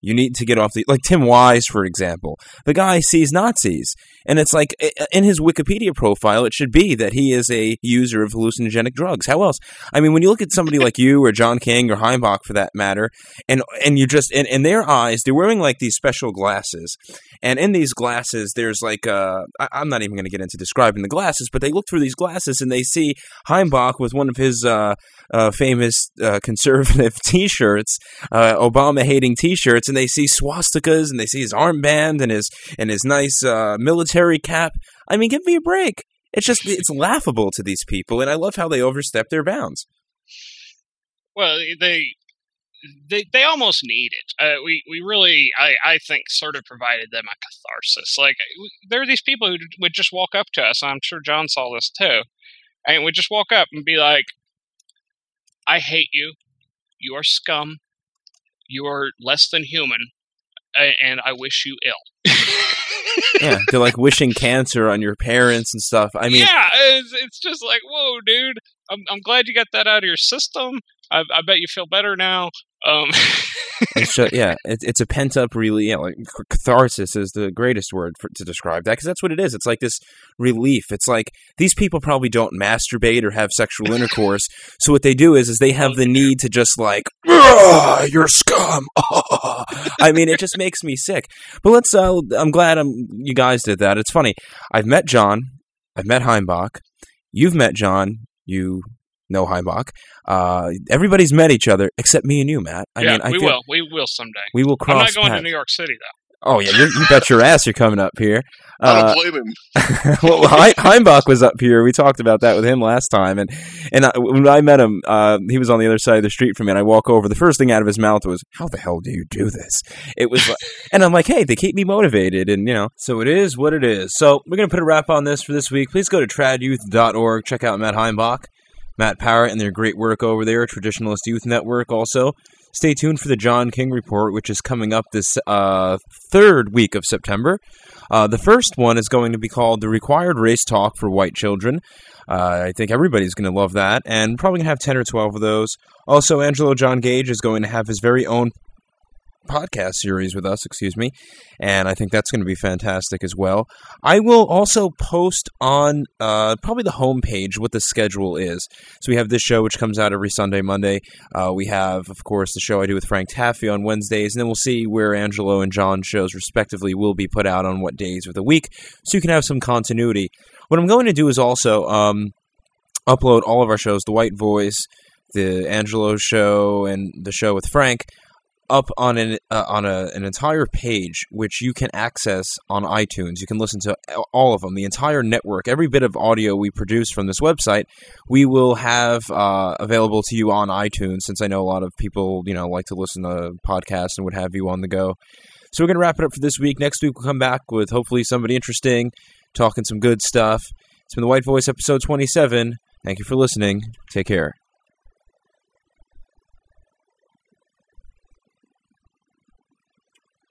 You need to get off the. Like Tim Wise, for example. The guy sees Nazis. And it's like, in his Wikipedia profile, it should be that he is a user of hallucinogenic drugs. How else? I mean, when you look at somebody like you or John King or Heimbach, for that matter, and and you just, in, in their eyes, they're wearing like these special glasses. And in these glasses, there's like, uh, I'm not even going to get into describing the glasses, but they look through these glasses and they see Heimbach with one of his uh, uh, famous uh, conservative <laughs> T-shirts, uh, Obama-hating T-shirts, and they see swastikas and they see his armband and his and his nice uh, military cap. I mean, give me a break. It's just it's laughable to these people, and I love how they overstep their bounds. Well, they they they almost need it. Uh, we we really I I think sort of provided them a catharsis. Like there are these people who would just walk up to us. I'm sure John saw this too, and would just walk up and be like, "I hate you. You are scum. You are less than human, and I wish you ill." Yeah, <laughs> they're like wishing cancer on your parents and stuff. I mean, yeah, it's, it's just like, whoa, dude. I'm I'm glad you got that out of your system. I, I bet you feel better now. Um, ju- <laughs> yeah, it's it's a pent up, really, yeah, like catharsis is the greatest word for, to describe that because that's what it is. It's like this relief. It's like these people probably don't masturbate or have sexual intercourse, so what they do is is they have the need to just like, "Ugh, you're scum. <laughs> I mean, it just makes me sick. But let's. Uh, I'm glad I'm, you guys did that. It's funny. I've met John. I've met Heimbach. You've met John. You know Heimbach. Uh, everybody's met each other except me and you, Matt. I yeah, mean, I we feel, will. We will someday. we will cross. I'm not going paths. to New York City though. Oh yeah, you're, you bet your ass you're coming up here. <laughs> I Uh, don't blame him. <laughs> well, Hei- Heimbach was up here. We talked about that with him last time, and and I, when I met him, uh, he was on the other side of the street from me. And I walk over. The first thing out of his mouth was, "How the hell do you do this?" It was, like, <laughs> and I'm like, "Hey, they keep me motivated," and you know, so it is what it is. So we're gonna put a wrap on this for this week. Please go to tradyouth.org. Check out Matt Heimbach. Matt Parrott and their great work over there, Traditionalist Youth Network also. Stay tuned for the John King Report, which is coming up this uh, third week of September. Uh, the first one is going to be called The Required Race Talk for White Children. Uh, I think everybody's going to love that, and probably going to have 10 or 12 of those. Also, Angelo John Gage is going to have his very own podcast series with us, excuse me, and I think that's going to be fantastic as well. I will also post on uh, probably the homepage what the schedule is. So we have this show, which comes out every Sunday, Monday. Uh, we have, of course, the show I do with Frank Taffy on Wednesdays, and then we'll see where Angelo and John shows, respectively, will be put out on what days of the week, so you can have some continuity. What I'm going to do is also um, upload all of our shows, The White Voice, the Angelo show, and the show with Frank, up on an uh, on a, an entire page which you can access on iTunes. You can listen to all of them, the entire network, every bit of audio we produce from this website. We will have uh, available to you on iTunes, since I know a lot of people you know like to listen to podcasts and would have you on the go. So we're gonna wrap it up for this week. Next week we'll come back with hopefully somebody interesting, talking some good stuff. It's been the White Voice episode 27. Thank you for listening. Take care.